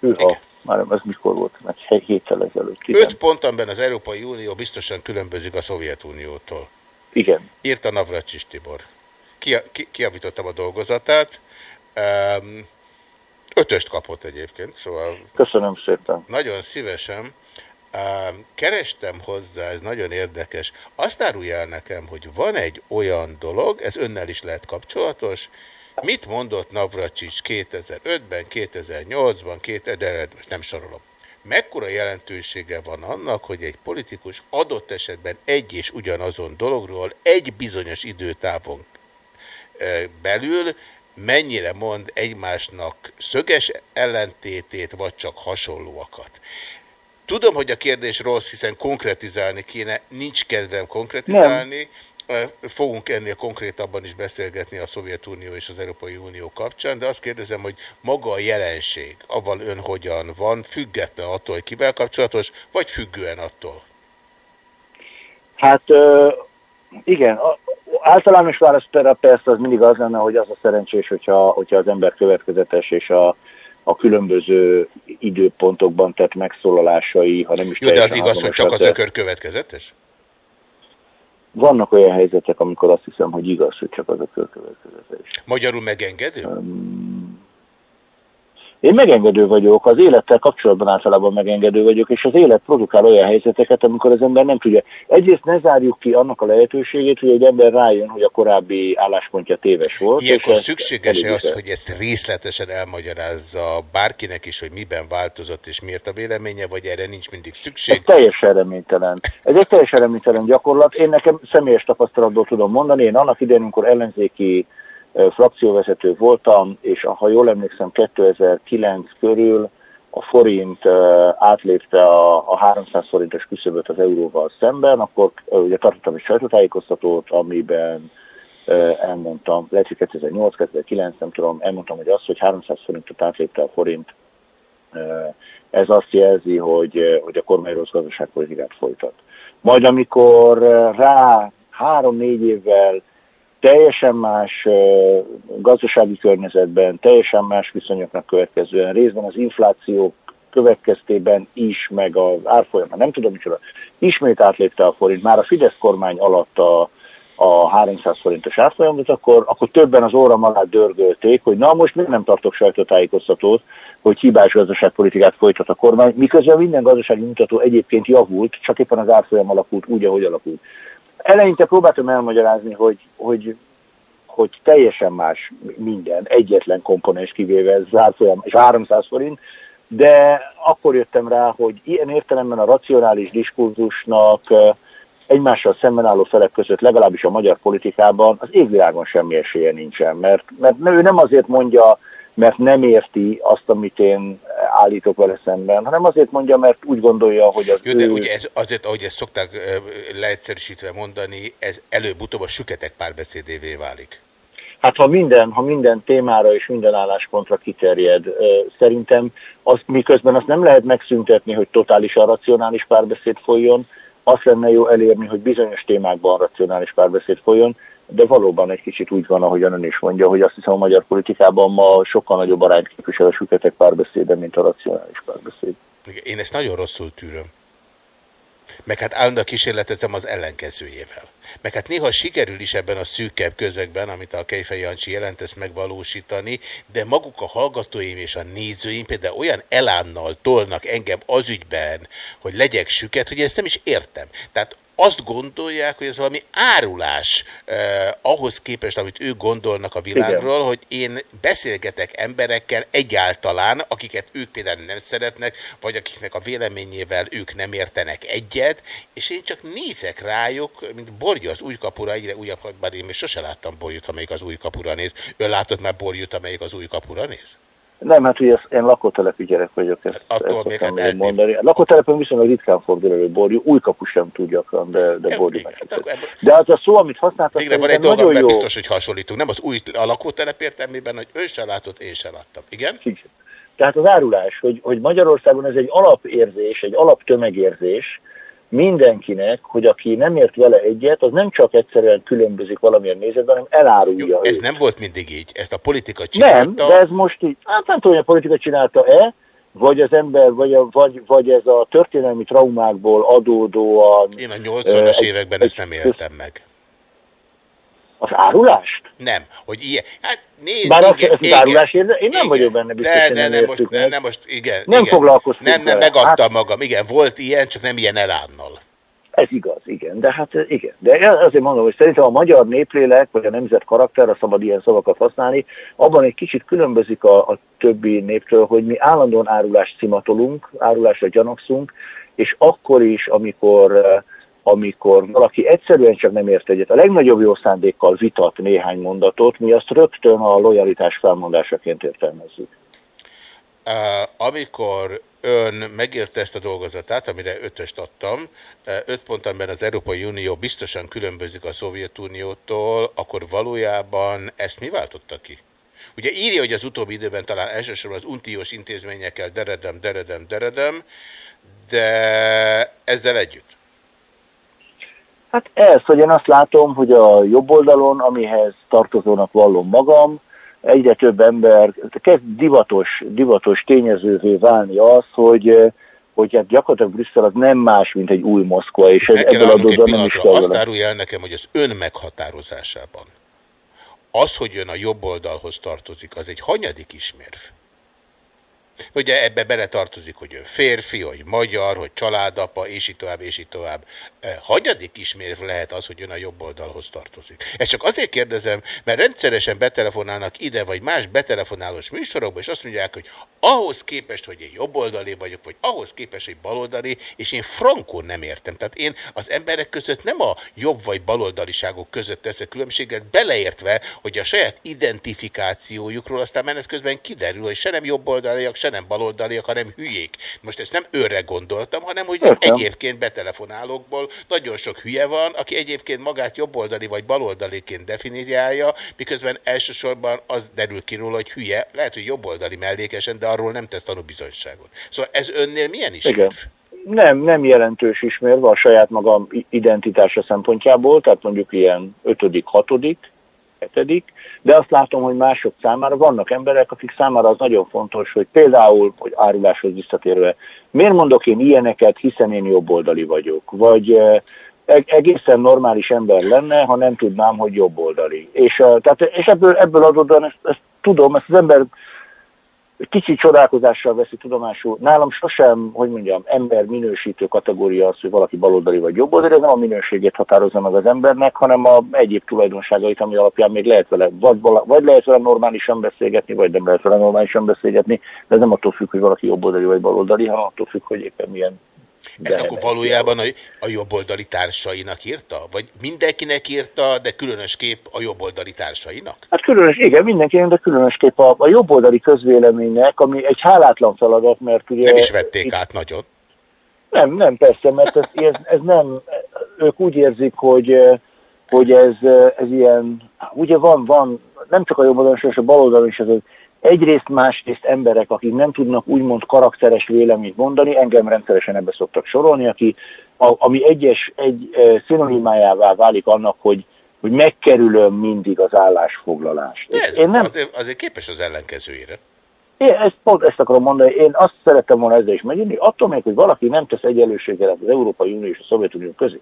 Hűha, már ez mikor volt? Egy héttel ezelőtt. Igen. Öt pont, amiben az Európai Unió biztosan különbözik a Szovjetuniótól. Igen. Írta Navracsis Tibor. Ki, ki, kiavítottam a dolgozatát. Um, ötöst kapott egyébként, szóval... Köszönöm szépen. Nagyon szívesen. Kerestem hozzá, ez nagyon érdekes. Azt árulja el nekem, hogy van egy olyan dolog, ez önnel is lehet kapcsolatos, mit mondott Navracsics 2005-ben, 2008-ban, 2000 most nem sorolom. Mekkora jelentősége van annak, hogy egy politikus adott esetben egy és ugyanazon dologról egy bizonyos időtávon belül mennyire mond egymásnak szöges ellentétét, vagy csak hasonlóakat. Tudom, hogy a kérdés rossz, hiszen konkretizálni kéne, nincs kedvem konkretizálni, nem. Fogunk ennél konkrétabban is beszélgetni a Szovjetunió és az Európai Unió kapcsán, de azt kérdezem, hogy maga a jelenség, avval ön hogyan van, független attól, hogy kivel kapcsolatos, vagy függően attól? Hát igen, általános válasz persze az mindig az lenne, hogy az a szerencsés, hogyha, hogyha az ember következetes és a, a különböző időpontokban tett megszólalásai, ha nem is Jó, de az igaz, hogy csak az ökör következetes? Vannak olyan helyzetek, amikor azt hiszem, hogy igaz, hogy csak az ökör következetes. Magyarul megengedő? Um, én megengedő vagyok, az élettel kapcsolatban általában megengedő vagyok, és az élet produkál olyan helyzeteket, amikor az ember nem tudja. Egyrészt ne zárjuk ki annak a lehetőségét, hogy egy ember rájön, hogy a korábbi álláspontja téves volt. Ilyenkor szükséges-e az, hogy ezt részletesen elmagyarázza bárkinek is, hogy miben változott és miért a véleménye, vagy erre nincs mindig szükség? Ez teljesen reménytelen. Ez egy teljesen reménytelen gyakorlat. Én nekem személyes tapasztalatból tudom mondani, én annak idején, amikor ellenzéki frakcióvezető voltam, és ha jól emlékszem 2009 körül a forint átlépte a, a 300 forintos küszöböt az euróval szemben, akkor ugye tartottam egy sajtótájékoztatót, amiben elmondtam, lehet, hogy 2008-2009, nem tudom, elmondtam, hogy az, hogy 300 forintot átlépte a forint, ez azt jelzi, hogy, hogy a kormány rossz gazdaságpolitikát folytat. Majd amikor rá három-négy évvel teljesen más gazdasági környezetben, teljesen más viszonyoknak következően, részben az infláció következtében is, meg az árfolyam, nem tudom micsoda, ismét átlépte a forint, már a Fidesz kormány alatt a, a 300 forintos árfolyamot, akkor, akkor többen az óram alá dörgölték, hogy na most miért nem tartok sajtótájékoztatót, hogy hibás gazdaságpolitikát folytat a kormány, miközben minden gazdasági mutató egyébként javult, csak éppen az árfolyam alakult úgy, ahogy alakult eleinte próbáltam elmagyarázni, hogy, hogy, hogy teljesen más minden, egyetlen komponens kivéve zárfolyam és 300 forint, de akkor jöttem rá, hogy ilyen értelemben a racionális diskurzusnak egymással szemben álló felek között, legalábbis a magyar politikában, az égvilágon semmi esélye nincsen, mert, mert ő nem azért mondja, mert nem érti azt, amit én állítok vele szemben, hanem azért mondja, mert úgy gondolja, hogy az Jó, de ő... ugye ez azért, ahogy ezt szokták leegyszerűsítve mondani, ez előbb-utóbb a süketek párbeszédévé válik. Hát ha minden, ha minden témára és minden álláspontra kiterjed, szerintem azt, miközben azt nem lehet megszüntetni, hogy totálisan racionális párbeszéd folyjon, azt lenne jó elérni, hogy bizonyos témákban racionális párbeszéd folyjon, de valóban egy kicsit úgy van, ahogyan ön is mondja, hogy azt hiszem a magyar politikában ma sokkal nagyobb arányt képvisel a süketek párbeszéde, mint a racionális párbeszéd. Én ezt nagyon rosszul tűröm. Meg hát állandóan kísérletezem az ellenkezőjével. Meg hát néha sikerül is ebben a szűkebb közegben, amit a Kejfej Jancsi jelent, megvalósítani, de maguk a hallgatóim és a nézőim például olyan elánnal tolnak engem az ügyben, hogy legyek süket, hogy ezt nem is értem. Tehát azt gondolják, hogy ez valami árulás eh, ahhoz képest, amit ők gondolnak a világról, Igen. hogy én beszélgetek emberekkel egyáltalán, akiket ők például nem szeretnek, vagy akiknek a véleményével ők nem értenek egyet, és én csak nézek rájuk, mint borja az új kapura, egyre újabbakban én még sose láttam borjut, amelyik az új kapura néz. Ön látott már borjut, amelyik az új kapura néz? Nem, hát ugye én lakótelepi gyerek vagyok, ezt, Hát attól ezt még hát mondani. A lakótelepen viszonylag ritkán fordul elő borjú, új kapu sem tud gyakran, de, de borjú hát De az a szó, amit használtak, Végre van egy mert jó. biztos, hogy hasonlítunk. Nem az új a lakótelep értelmében, hogy ő se látott, én se láttam. Igen? Tehát az árulás, hogy, hogy Magyarországon ez egy alapérzés, egy alaptömegérzés mindenkinek, hogy aki nem ért vele egyet, az nem csak egyszerűen különbözik valamilyen nézetben, hanem elárulja Ez őt. nem volt mindig így. Ezt a politika csinálta. Nem, de ez most így, hát nem tudom, hogy a politika csinálta-e, vagy az ember, vagy, a, vagy, vagy ez a történelmi traumákból adódóan... Én a 80-as Ö, években egy- ezt nem éltem meg. Az árulást? Nem, hogy ilyen. Hát nézd, Bár igen, ez az igen, árulás érde, én nem igen. vagyok benne biztos, de nem nem most, értük nem, most, igen. Nem igen. foglalkoztunk Nem, nem, vele. megadtam Hát- magam. Igen, volt ilyen, csak nem ilyen elánnal. Ez igaz, igen. De hát igen. De azért mondom, hogy szerintem a magyar néplélek, vagy a nemzet karakter, a szabad ilyen szavakat használni, abban egy kicsit különbözik a, a többi néptől, hogy mi állandóan árulást cimatolunk, árulásra gyanakszunk, és akkor is, amikor eh, amikor valaki egyszerűen csak nem ért egyet, a legnagyobb jó szándékkal vitat néhány mondatot, mi azt rögtön a lojalitás felmondásaként értelmezzük. Amikor ön megírta ezt a dolgozatát, amire ötöst adtam, öt pont, amiben az Európai Unió biztosan különbözik a Szovjetuniótól, akkor valójában ezt mi váltotta ki? Ugye írja, hogy az utóbbi időben talán elsősorban az untiós intézményekkel deredem, deredem, deredem, de ezzel együtt. Hát ez, hogy én azt látom, hogy a jobb oldalon, amihez tartozónak vallom magam, egyre több ember kezd divatos, divatos tényezővé válni az, hogy, hogy hát gyakorlatilag Brüsszel az nem más, mint egy új Moszkva, és ez ebből adódóan nem is kell Azt árulja el nekem, hogy az ön meghatározásában az, hogy ön a jobb oldalhoz tartozik, az egy hanyadik ismérv. Ugye ebbe beletartozik, hogy ön férfi, hogy magyar, hogy családapa, és így tovább, és így tovább. Hanyadik ismérv lehet az, hogy ön a jobb oldalhoz tartozik? Ezt csak azért kérdezem, mert rendszeresen betelefonálnak ide, vagy más betelefonálós műsorokba, és azt mondják, hogy ahhoz képest, hogy én jobboldali vagyok, vagy ahhoz képest, hogy baloldali, és én frankon nem értem. Tehát én az emberek között nem a jobb vagy baloldaliságok között teszek különbséget, beleértve, hogy a saját identifikációjukról aztán menet közben kiderül, hogy se nem jobboldaliak, se nem baloldaliak, hanem hülyék. Most ezt nem őre gondoltam, hanem hogy Értem. egyébként betelefonálókból nagyon sok hülye van, aki egyébként magát jobboldali vagy baloldaliként definiálja, miközben elsősorban az derül ki róla, hogy hülye, lehet, hogy jobboldali mellékesen, de arról nem tesz tanúbizonyságot. Szóval ez önnél milyen is? Igen. Nem, nem jelentős ismérve a saját magam identitása szempontjából, tehát mondjuk ilyen ötödik, hatodik, hetedik, de azt látom, hogy mások számára vannak emberek, akik számára az nagyon fontos, hogy például, hogy áruláshoz visszatérve, miért mondok én ilyeneket, hiszen én jobboldali vagyok, vagy eh, eg- egészen normális ember lenne, ha nem tudnám, hogy jobboldali. És, eh, tehát, és ebből, ebből adódóan ezt, ezt tudom, ezt az ember kicsit csodálkozással veszi tudomásul. Nálam sosem, hogy mondjam, ember minősítő kategória az, hogy valaki baloldali vagy jobboldali, ez nem a minőségét határozza meg az embernek, hanem a egyéb tulajdonságait, ami alapján még lehet vele, vagy, vagy lehet vele normálisan beszélgetni, vagy nem lehet vele normálisan beszélgetni, de ez nem attól függ, hogy valaki jobboldali vagy baloldali, hanem attól függ, hogy éppen milyen Ezt akkor valójában a, a jobboldali társainak írta? Vagy mindenkinek írta, de különösképp a jobboldali társainak? Hát különös, igen, mindenkinek, de különösképp a, a jobboldali közvéleménynek, ami egy hálátlan feladat, mert ugye... Nem is vették át nagyon. Nem, nem, persze, mert ez, ez, ez nem, ők úgy érzik, hogy, hogy ez, ez ilyen, ugye van, van, nem csak a jobb oldalon, és a bal oldalon is ez egyrészt, másrészt emberek, akik nem tudnak úgymond karakteres véleményt mondani, engem rendszeresen ebbe szoktak sorolni, aki, a, ami egyes, egy eh, szinonimájává válik annak, hogy, hogy megkerülöm mindig az állásfoglalást. De ez Én nem, azért, azért képes az ellenkezőjére. én ezt, pont ezt akarom mondani, én azt szerettem volna ezzel is megírni, attól még, hogy valaki nem tesz egyenlőséget az Európai Unió és a Szovjetunió közé.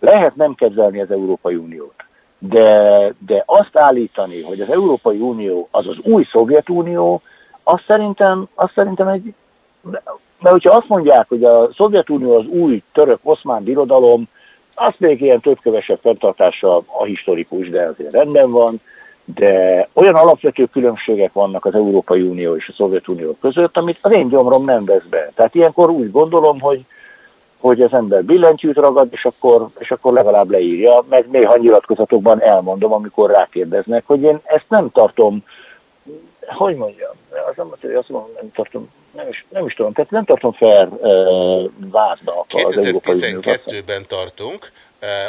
Lehet nem kedvelni az Európai Uniót, de, de azt állítani, hogy az Európai Unió az az új Szovjetunió, azt szerintem, azt szerintem egy... Mert hogyha azt mondják, hogy a Szovjetunió az új török-oszmán birodalom, az még ilyen több-kövesebb fenntartása a historikus, de azért rendben van, de olyan alapvető különbségek vannak az Európai Unió és a Szovjetunió között, amit az én gyomrom nem vesz be. Tehát ilyenkor úgy gondolom, hogy, hogy az ember billentyűt ragad, és akkor, és akkor legalább leírja, meg néha nyilatkozatokban elmondom, amikor rákérdeznek, hogy én ezt nem tartom hogy mondjam, az nem, hogy azt mondom, nem tartom, nem is, nem is tudom, tehát nem tartom fel uh, vádnak az Európai Uniót. 2012-ben tartunk,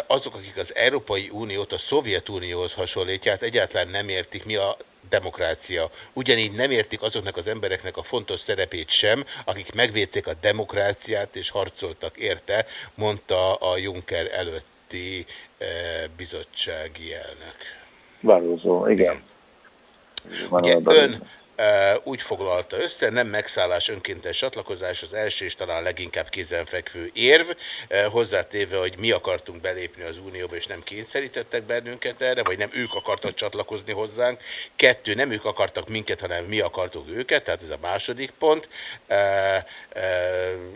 azok, akik az Európai Uniót a Szovjetunióhoz hasonlítják, egyáltalán nem értik, mi a demokrácia. Ugyanígy nem értik azoknak az embereknek a fontos szerepét sem, akik megvédték a demokráciát és harcoltak érte, mondta a Juncker előtti eh, bizottsági elnök. Változó, igen. Ugye ön úgy foglalta össze, nem megszállás, önkéntes csatlakozás az első és talán leginkább kézenfekvő érv, hozzátéve, hogy mi akartunk belépni az Unióba, és nem kényszerítettek bennünket erre, vagy nem ők akartak csatlakozni hozzánk. Kettő, nem ők akartak minket, hanem mi akartuk őket, tehát ez a második pont.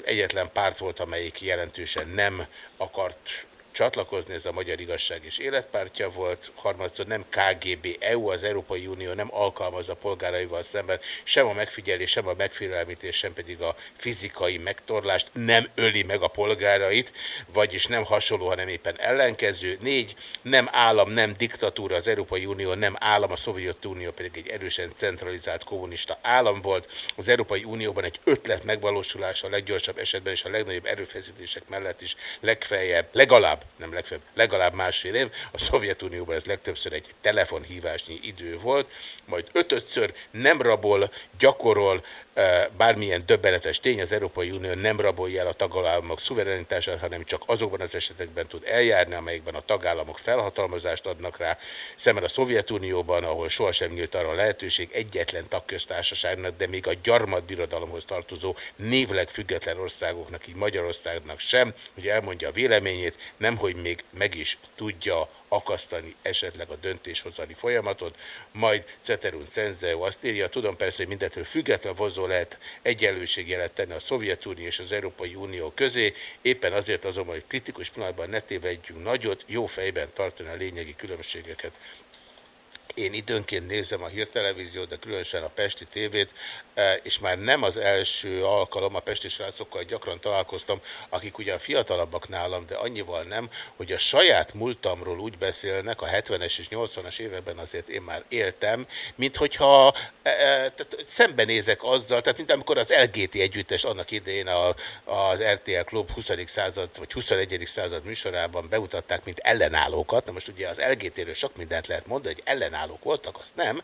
Egyetlen párt volt, amelyik jelentősen nem akart csatlakozni, ez a Magyar Igazság és Életpártja volt, harmadszor nem KGB EU, az Európai Unió nem alkalmazza polgáraival szemben sem a megfigyelés, sem a megfélelmítés, sem pedig a fizikai megtorlást, nem öli meg a polgárait, vagyis nem hasonló, hanem éppen ellenkező. Négy, nem állam, nem diktatúra, az Európai Unió nem állam, a Szovjetunió pedig egy erősen centralizált kommunista állam volt. Az Európai Unióban egy ötlet megvalósulása a leggyorsabb esetben és a legnagyobb erőfeszítések mellett is legfeljebb, legalább nem legfeljebb, legalább másfél év, a Szovjetunióban ez legtöbbször egy telefonhívásnyi idő volt, majd ötödször nem rabol, gyakorol, bármilyen döbbenetes tény, az Európai Unió nem rabolja el a tagállamok szuverenitását, hanem csak azokban az esetekben tud eljárni, amelyekben a tagállamok felhatalmazást adnak rá, szemben a Szovjetunióban, ahol sohasem nyílt arra a lehetőség egyetlen tagköztársaságnak, de még a gyarmatbirodalomhoz tartozó névleg független országoknak, így Magyarországnak sem, hogy elmondja a véleményét, nemhogy még meg is tudja akasztani esetleg a döntéshozani folyamatot, majd Ceterun Cenzeu azt írja, tudom persze, hogy mindentől független vonzó lehet egyenlőségjelet tenni a Szovjetunió és az Európai Unió közé, éppen azért azonban, hogy kritikus pillanatban ne tévedjünk nagyot, jó fejben tartani a lényegi különbségeket. Én időnként nézem a hírtelevíziót, de különösen a Pesti tévét, és már nem az első alkalom, a Pesti srácokkal gyakran találkoztam, akik ugyan fiatalabbak nálam, de annyival nem, hogy a saját múltamról úgy beszélnek, a 70-es és 80-as években azért én már éltem, mint hogyha e, tehát szembenézek azzal, tehát mint amikor az LGT együttes annak idején a, az RTL Klub 20. század vagy 21. század műsorában bemutatták, mint ellenállókat. Na most ugye az LGT-ről sok mindent lehet mondani, hogy ellenállók voltak, azt nem.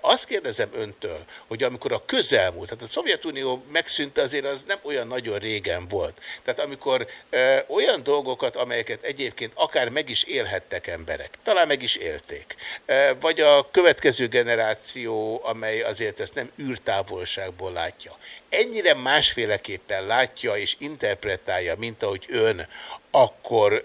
Azt kérdezem öntől, hogy amikor a közelmúlt, tehát a Szovjetunió megszűnt azért az nem olyan nagyon régen volt. Tehát amikor e, olyan dolgokat, amelyeket egyébként akár meg is élhettek emberek, talán meg is élték, e, vagy a következő generáció, amely azért ezt nem űrtávolságból látja, ennyire másféleképpen látja és interpretálja, mint ahogy ön, akkor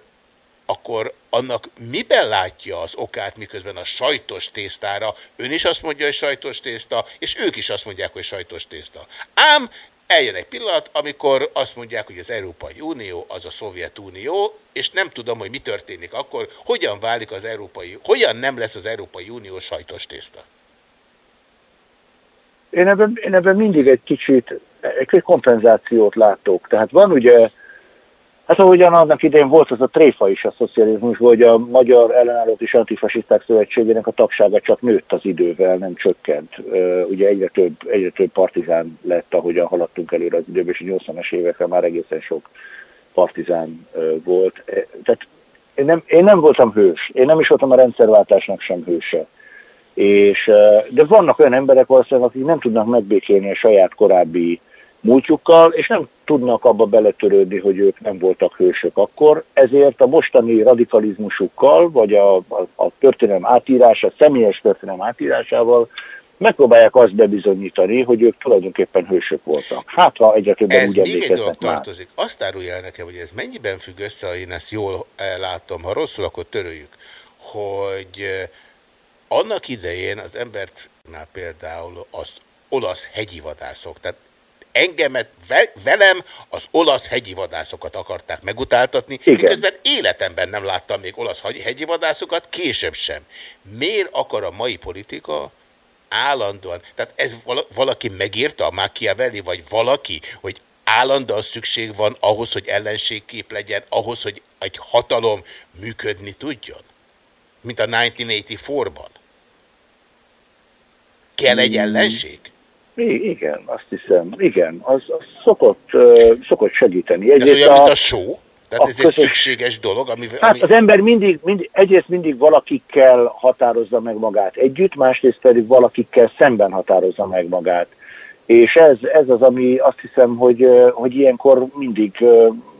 akkor annak miben látja az okát, miközben a sajtos tésztára, ön is azt mondja, hogy sajtos tészta, és ők is azt mondják, hogy sajtos tészta. Ám eljön egy pillanat, amikor azt mondják, hogy az Európai Unió az a Szovjetunió, és nem tudom, hogy mi történik akkor, hogyan válik az Európai, hogyan nem lesz az Európai Unió sajtos tészta. Én ebben, én ebben mindig egy kicsit, egy kompenzációt látok. Tehát van ugye Hát ahogyan annak idején volt az a tréfa is a szocializmusban, hogy a Magyar Ellenállók és Antifasiszták Szövetségének a tagsága csak nőtt az idővel, nem csökkent. Ugye egyre több, egyre több partizán lett, ahogyan haladtunk előre az időben, és a 80-as évekre már egészen sok partizán volt. Tehát én nem, én nem voltam hős, én nem is voltam a rendszerváltásnak sem hőse. És, de vannak olyan emberek valószínűleg, akik nem tudnak megbékélni a saját korábbi uh, múltjukkal, és nem tudnak abba beletörődni, hogy ők nem voltak hősök akkor, ezért a mostani radikalizmusukkal, vagy a, a, a történelem átírása, a személyes történelem átírásával megpróbálják azt bebizonyítani, hogy ők tulajdonképpen hősök voltak. Hát, ha egyre többen ez úgy emlékeznek már. tartozik. Azt árulja el nekem, hogy ez mennyiben függ össze, ha én ezt jól látom, ha rosszul, akkor töröljük, hogy eh, annak idején az embert például az olasz hegyi vadászok, tehát engemet, velem az olasz hegyi vadászokat akarták megutáltatni, Igen. miközben életemben nem láttam még olasz hegyi vadászokat, később sem. Miért akar a mai politika állandóan, tehát ez valaki megírta a Machiavelli, vagy valaki, hogy állandóan szükség van ahhoz, hogy ellenségkép legyen, ahhoz, hogy egy hatalom működni tudjon? Mint a 1984-ban. Kell egy ellenség? I- igen, azt hiszem, igen, az, az szokott, szokott segíteni. Ez Egyrészt olyan, mint a show? Tehát a ez egy közös- szükséges dolog, ami... Hát ami... az ember mindig, mindig, egyrészt mindig valakikkel határozza meg magát együtt, másrészt pedig valakikkel szemben határozza meg magát. És ez, ez az, ami azt hiszem, hogy, hogy ilyenkor mindig,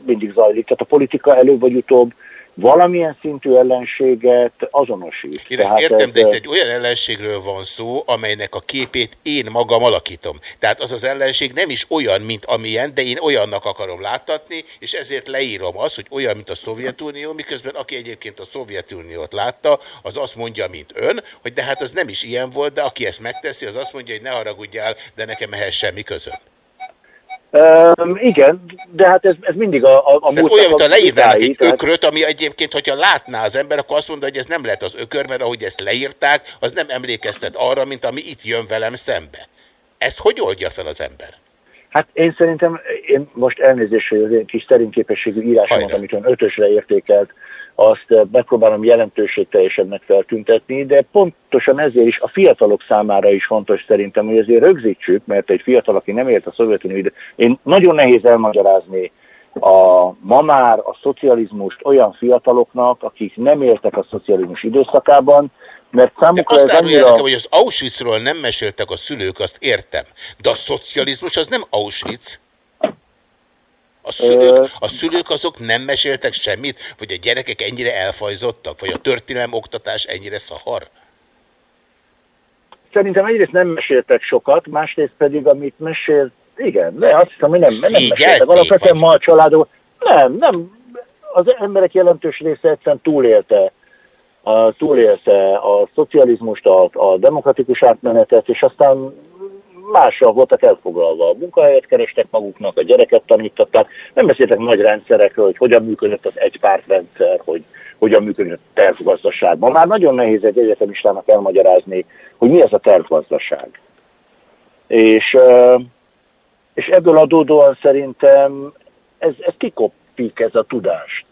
mindig zajlik. Tehát a politika előbb vagy utóbb valamilyen szintű ellenséget azonosít. Én ezt Tehát értem, de ez, itt egy olyan ellenségről van szó, amelynek a képét én magam alakítom. Tehát az az ellenség nem is olyan, mint amilyen, de én olyannak akarom láttatni, és ezért leírom azt, hogy olyan, mint a Szovjetunió, miközben aki egyébként a Szovjetuniót látta, az azt mondja, mint ön, hogy de hát az nem is ilyen volt, de aki ezt megteszi, az azt mondja, hogy ne haragudjál, de nekem ehhez semmi közöm. Um, igen, de hát ez, ez mindig a, a, a múlt olyan, a leírnának egy tehát- ökröt, ami egyébként, hogyha látná az ember, akkor azt mondja, hogy ez nem lehet az ökör, mert ahogy ezt leírták, az nem emlékeztet arra, mint ami itt jön velem szembe. Ezt hogy oldja fel az ember? Hát én szerintem, én most elnézést, hogy az én kis szerényképességű írásomat, amit ön ötösre értékelt, azt eh, megpróbálom jelentőségteljesebbnek feltüntetni, de pontosan ezért is a fiatalok számára is fontos szerintem, hogy ezért rögzítsük, mert egy fiatal, aki nem élt a Szovjetunió ide, én nagyon nehéz elmagyarázni a, ma már a szocializmust olyan fiataloknak, akik nem éltek a szocializmus időszakában, mert De számukra azt ez annyira... nekem, hogy az Auschwitzról nem meséltek a szülők, azt értem. De a szocializmus az nem Auschwitz. A szülők, a szülők azok nem meséltek semmit, vagy a gyerekek ennyire elfajzottak, vagy a történelem oktatás ennyire szahar? Szerintem egyrészt nem meséltek sokat, másrészt pedig, amit mesél, igen, de azt hiszem, hogy nem, nem meséltek. Alapvetően ma a családok, nem, nem, az emberek jelentős része egyszerűen túlélte, a, túlélte a szocializmust, a, a demokratikus átmenetet, és aztán mással voltak elfoglalva. A munkahelyet kerestek maguknak, a gyereket tanították, nem beszéltek nagy rendszerekről, hogy hogyan működött az egypártrendszer, hogy hogyan működött a tervgazdaság. Ma már nagyon nehéz egy egyetemistának elmagyarázni, hogy mi ez a tervgazdaság. És, és ebből adódóan szerintem ez, ez kikopik ez a tudás.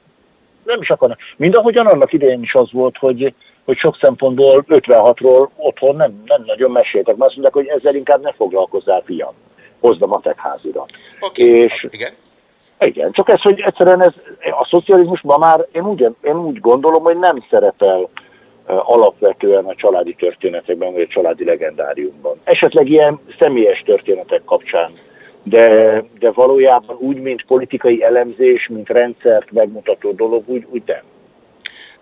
Nem is akarnak. Mind ahogyan annak idején is az volt, hogy, hogy sok szempontból 56-ról otthon nem, nem nagyon meséltek, mert azt mondják, hogy ezzel inkább ne foglalkozzál, fiam. Hozd a matekházira. Okay. És, Igen? igen, csak ez, hogy egyszerűen ez, a szocializmus ma már, én úgy, én úgy gondolom, hogy nem szerepel eh, alapvetően a családi történetekben, vagy a családi legendáriumban. Esetleg ilyen személyes történetek kapcsán, de, de valójában úgy, mint politikai elemzés, mint rendszert megmutató dolog, úgy, úgy nem.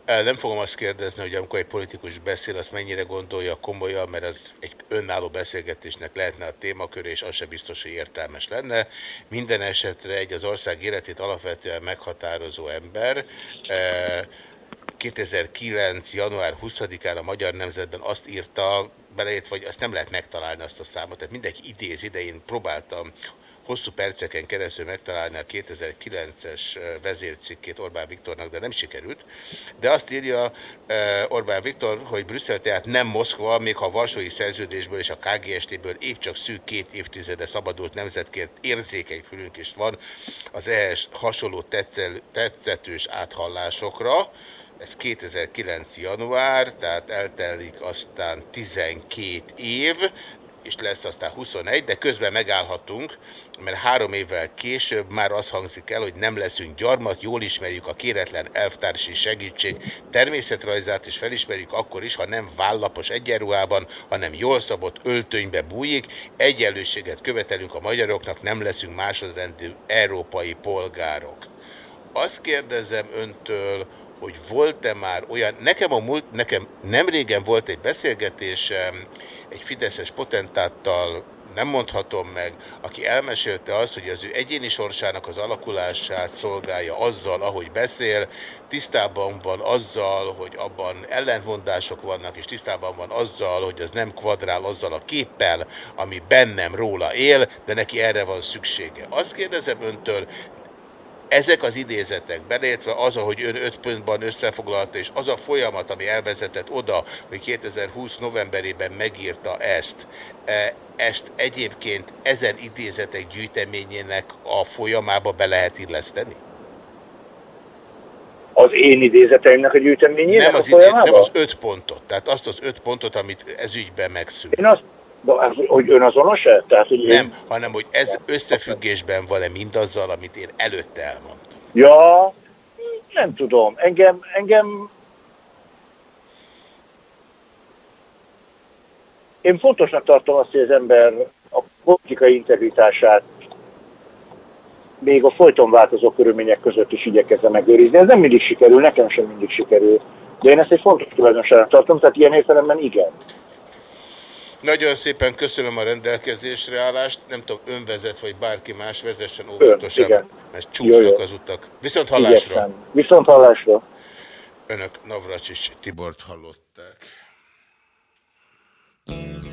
Nem fogom azt kérdezni, hogy amikor egy politikus beszél, azt mennyire gondolja komolyan, mert az egy önálló beszélgetésnek lehetne a témakör, és az se biztos, hogy értelmes lenne. Minden esetre egy az ország életét alapvetően meghatározó ember. eh, 2009. január 20-án a Magyar Nemzetben azt írta, beleért, vagy azt nem lehet megtalálni azt a számot, tehát mindenki idéz ide, én próbáltam hosszú perceken keresztül megtalálni a 2009-es vezércikkét Orbán Viktornak, de nem sikerült. De azt írja Orbán Viktor, hogy Brüsszel tehát nem Moszkva, még ha a Varsói Szerződésből és a KGST-ből épp csak szűk két évtizede szabadult nemzetként érzékeny fülünk is van az ehhez hasonló tetszetős áthallásokra. Ez 2009. január, tehát eltelik aztán 12 év, és lesz aztán 21, de közben megállhatunk, mert három évvel később már az hangzik el, hogy nem leszünk gyarmat, jól ismerjük a kéretlen elvtársi segítség természetrajzát, és felismerjük akkor is, ha nem vállapos egyenruhában, hanem jól szabott öltönybe bújik, egyenlőséget követelünk a magyaroknak, nem leszünk másodrendű európai polgárok. Azt kérdezem öntől, hogy volt-e már olyan, nekem, a múlt, nekem nem régen volt egy beszélgetésem egy fideszes potentáttal, nem mondhatom meg, aki elmesélte azt, hogy az ő egyéni sorsának az alakulását szolgálja azzal, ahogy beszél, tisztában van azzal, hogy abban ellentmondások vannak, és tisztában van azzal, hogy az nem kvadrál azzal a képpel, ami bennem róla él, de neki erre van szüksége. Azt kérdezem öntől, ezek az idézetek, beleértve az, ahogy ön öt pontban összefoglalta, és az a folyamat, ami elvezetett oda, hogy 2020 novemberében megírta ezt, e, ezt egyébként ezen idézetek gyűjteményének a folyamába be lehet illeszteni? Az én idézeteimnek a gyűjteményének Nem a az, idé, nem folyamába? az öt pontot, tehát azt az öt pontot, amit ez ügyben megszűnt. Én azt, De ez, hogy önazonos-e? Tehát, hogy én... Nem, hanem hogy ez összefüggésben van-e mindazzal, amit én előtte elmondtam. Ja, nem tudom. Engem, engem én fontosnak tartom azt, hogy az ember a politikai integritását még a folyton változó körülmények között is igyekezze megőrizni. Ez nem mindig sikerül, nekem sem mindig sikerül. De én ezt egy fontos tulajdonságnak tartom, tehát ilyen értelemben igen. Nagyon szépen köszönöm a rendelkezésre állást, nem tudom, ön vezet, vagy bárki más vezessen óvatosan, igen. mert csúsznak Jó, jó. az utak. Viszont hallásra! Igyekszem. Viszont hallásra. Önök Navracsics Tibort hallották. You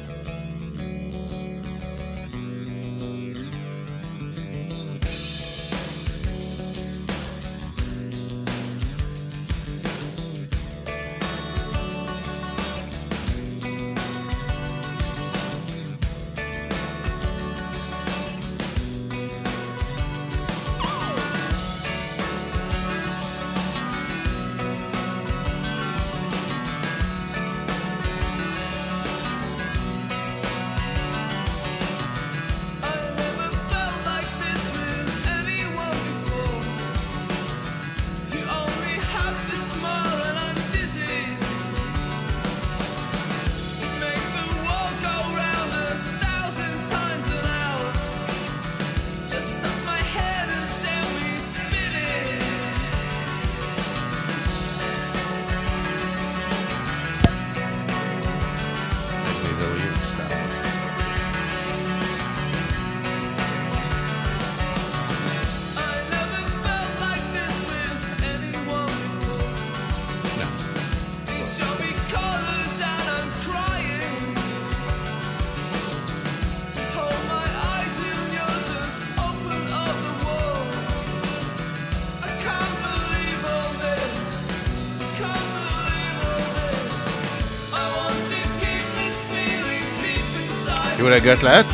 heart.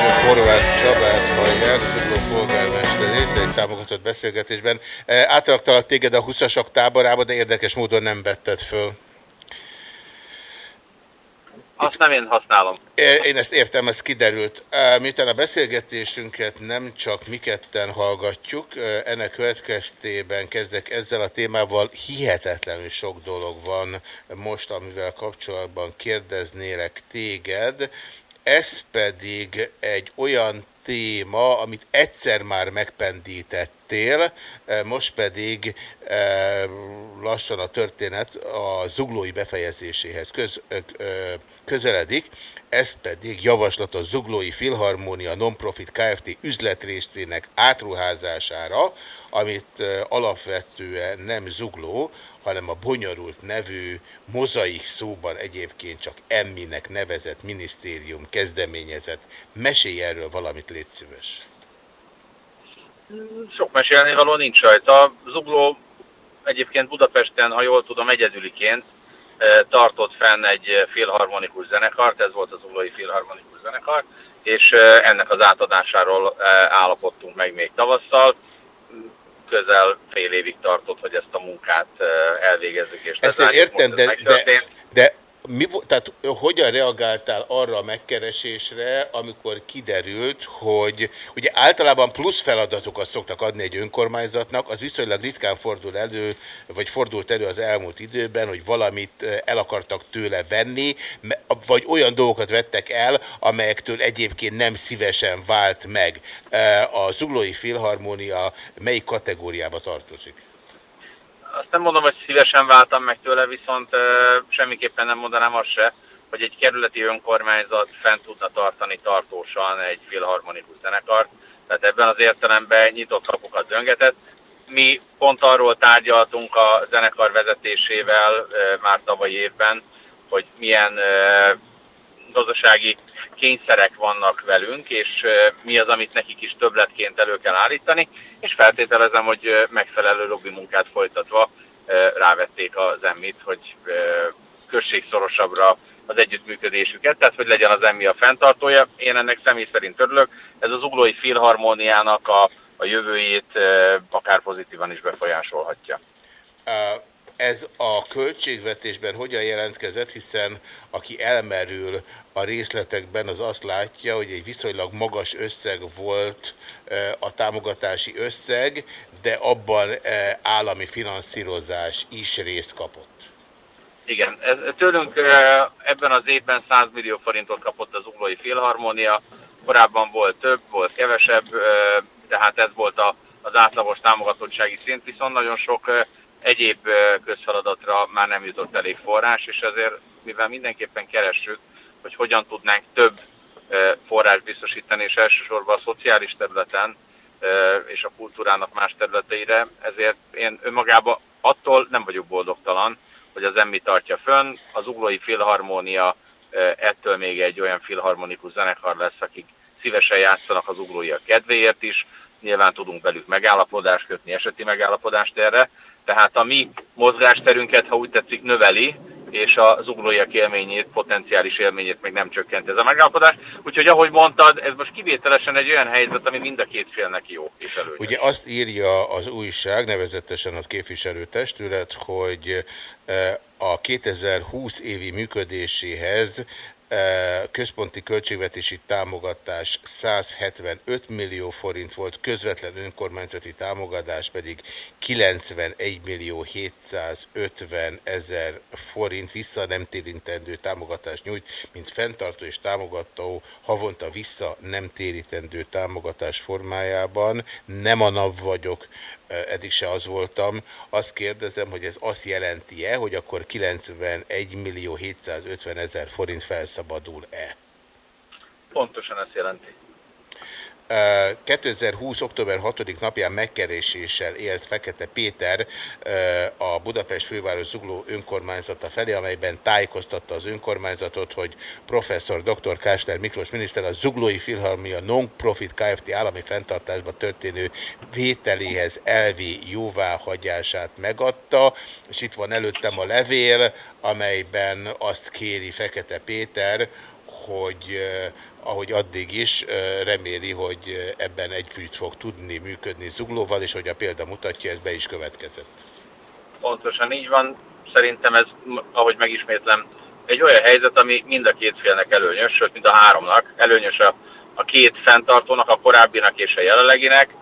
Önök Horváth Csabát hallják, Zugló polgármesterét egy támogatott beszélgetésben. E, Átraktalak téged a 20-asak táborába, de érdekes módon nem vetted föl. Azt nem én használom. Én ezt értem, ez kiderült. Miután a beszélgetésünket nem csak mi ketten hallgatjuk, ennek következtében kezdek ezzel a témával. Hihetetlenül sok dolog van most, amivel kapcsolatban kérdeznélek téged. Ez pedig egy olyan téma, amit egyszer már megpendítettél, e, most pedig e, lassan a történet a zuglói befejezéséhez közeledik, ez pedig javaslat a Zuglói Filharmónia Nonprofit Kft. üzletrészcének átruházására, amit ö, alapvetően nem Zugló, hanem a bonyolult nevű, mozaik szóban egyébként csak emminek nevezett minisztérium kezdeményezett. Mesélj erről valamit, légy szíves. Sok mesélni való nincs rajta. Zugló egyébként Budapesten, ha jól tudom, egyedüliként eh, tartott fenn egy filharmonikus zenekart, ez volt az Zuglói Filharmonikus Zenekar, és eh, ennek az átadásáról eh, állapodtunk meg még tavasszal. Közel fél évig tartott, hogy ezt a munkát eh, elvégezzük. És Ezt én értem, de, de, de mi, tehát hogyan reagáltál arra a megkeresésre, amikor kiderült, hogy ugye általában plusz feladatokat szoktak adni egy önkormányzatnak, az viszonylag ritkán fordul elő, vagy fordult elő az elmúlt időben, hogy valamit el akartak tőle venni, vagy olyan dolgokat vettek el, amelyektől egyébként nem szívesen vált meg. A Zuglói Filharmónia melyik kategóriába tartozik? Azt nem mondom, hogy szívesen váltam meg tőle, viszont semmiképpen nem mondanám azt se, hogy egy kerületi önkormányzat fent tudna tartani tartósan egy filharmonikus zenekart. Tehát ebben az értelemben nyitott kapukat zöngetett. Mi pont arról tárgyaltunk a zenekar vezetésével már tavalyi évben, hogy milyen gazdasági kényszerek vannak velünk, és mi az, amit nekik is többletként elő kell állítani, és feltételezem, hogy megfelelő lobby munkát folytatva rávették az emmit, hogy kössék szorosabbra az együttműködésüket, tehát hogy legyen az emmi a fenntartója. Én ennek személy szerint örülök. Ez az uglói filharmóniának a, a jövőjét akár pozitívan is befolyásolhatja. Ez a költségvetésben hogyan jelentkezett, hiszen aki elmerül a részletekben, az azt látja, hogy egy viszonylag magas összeg volt ö, a támogatási összeg, de abban ö, állami finanszírozás is részt kapott. Igen, ez, tőlünk eh, ebben az évben 100 millió forintot kapott az Uglói Filharmónia, korábban volt több, volt kevesebb, eh, tehát ez volt az átlagos támogatottsági szint, viszont nagyon sok egyéb közfeladatra már nem jutott elég forrás, és ezért, mivel mindenképpen keressük, hogy hogyan tudnánk több forrás biztosítani, és elsősorban a szociális területen és a kultúrának más területeire, ezért én önmagában attól nem vagyok boldogtalan, hogy az emmi tartja fönn. Az Uglói Filharmónia ettől még egy olyan filharmonikus zenekar lesz, akik szívesen játszanak az uglóiak kedvéért is. Nyilván tudunk velük megállapodást kötni, eseti megállapodást erre. Tehát a mi mozgásterünket, ha úgy tetszik, növeli, és az uglóiak élményét, potenciális élményét még nem csökkent ez a megállapodás. Úgyhogy ahogy mondtad, ez most kivételesen egy olyan helyzet, ami mind a két félnek jó és előnyös. Ugye azt írja az újság, nevezetesen az képviselőtestület, hogy eh, a 2020 évi működéséhez központi költségvetési támogatás 175 millió forint volt, közvetlen önkormányzati támogatás pedig 91 millió 750 ezer forint vissza nem térítendő támogatást nyújt, mint fenntartó és támogató havonta vissza nem térítendő támogatás formájában. Nem a NAV vagyok, eddig se az voltam. Azt kérdezem, hogy ez azt jelenti-e, hogy akkor 91 millió 750 ezer forint felszabadul-e? Pontosan ezt jelenti. Ö, 2020. október 6. napján megkereséssel élt Fekete Péter a Budapest főváros zugló önkormányzata felé, amelyben tájékoztatta az önkormányzatot, hogy professzor dr. Kásler Miklós miniszter a Zuglói Filharmonia Non-Profit Kft. állami fenntartásba történő vételéhez elvi jóváhagyását megadta, és itt van előttem a levél, amelyben azt kéri Fekete Péter, hogy ahogy addig is reméli, hogy ebben együtt fog tudni működni Zuglóval, és hogy a példa mutatja, ez be is következett. Pontosan így van. Szerintem ez, ahogy megismétlem, egy olyan helyzet, ami mind a két félnek előnyös, sőt, mind a háromnak. Előnyös a, a két fenntartónak, a korábbinak és a jelenleginek,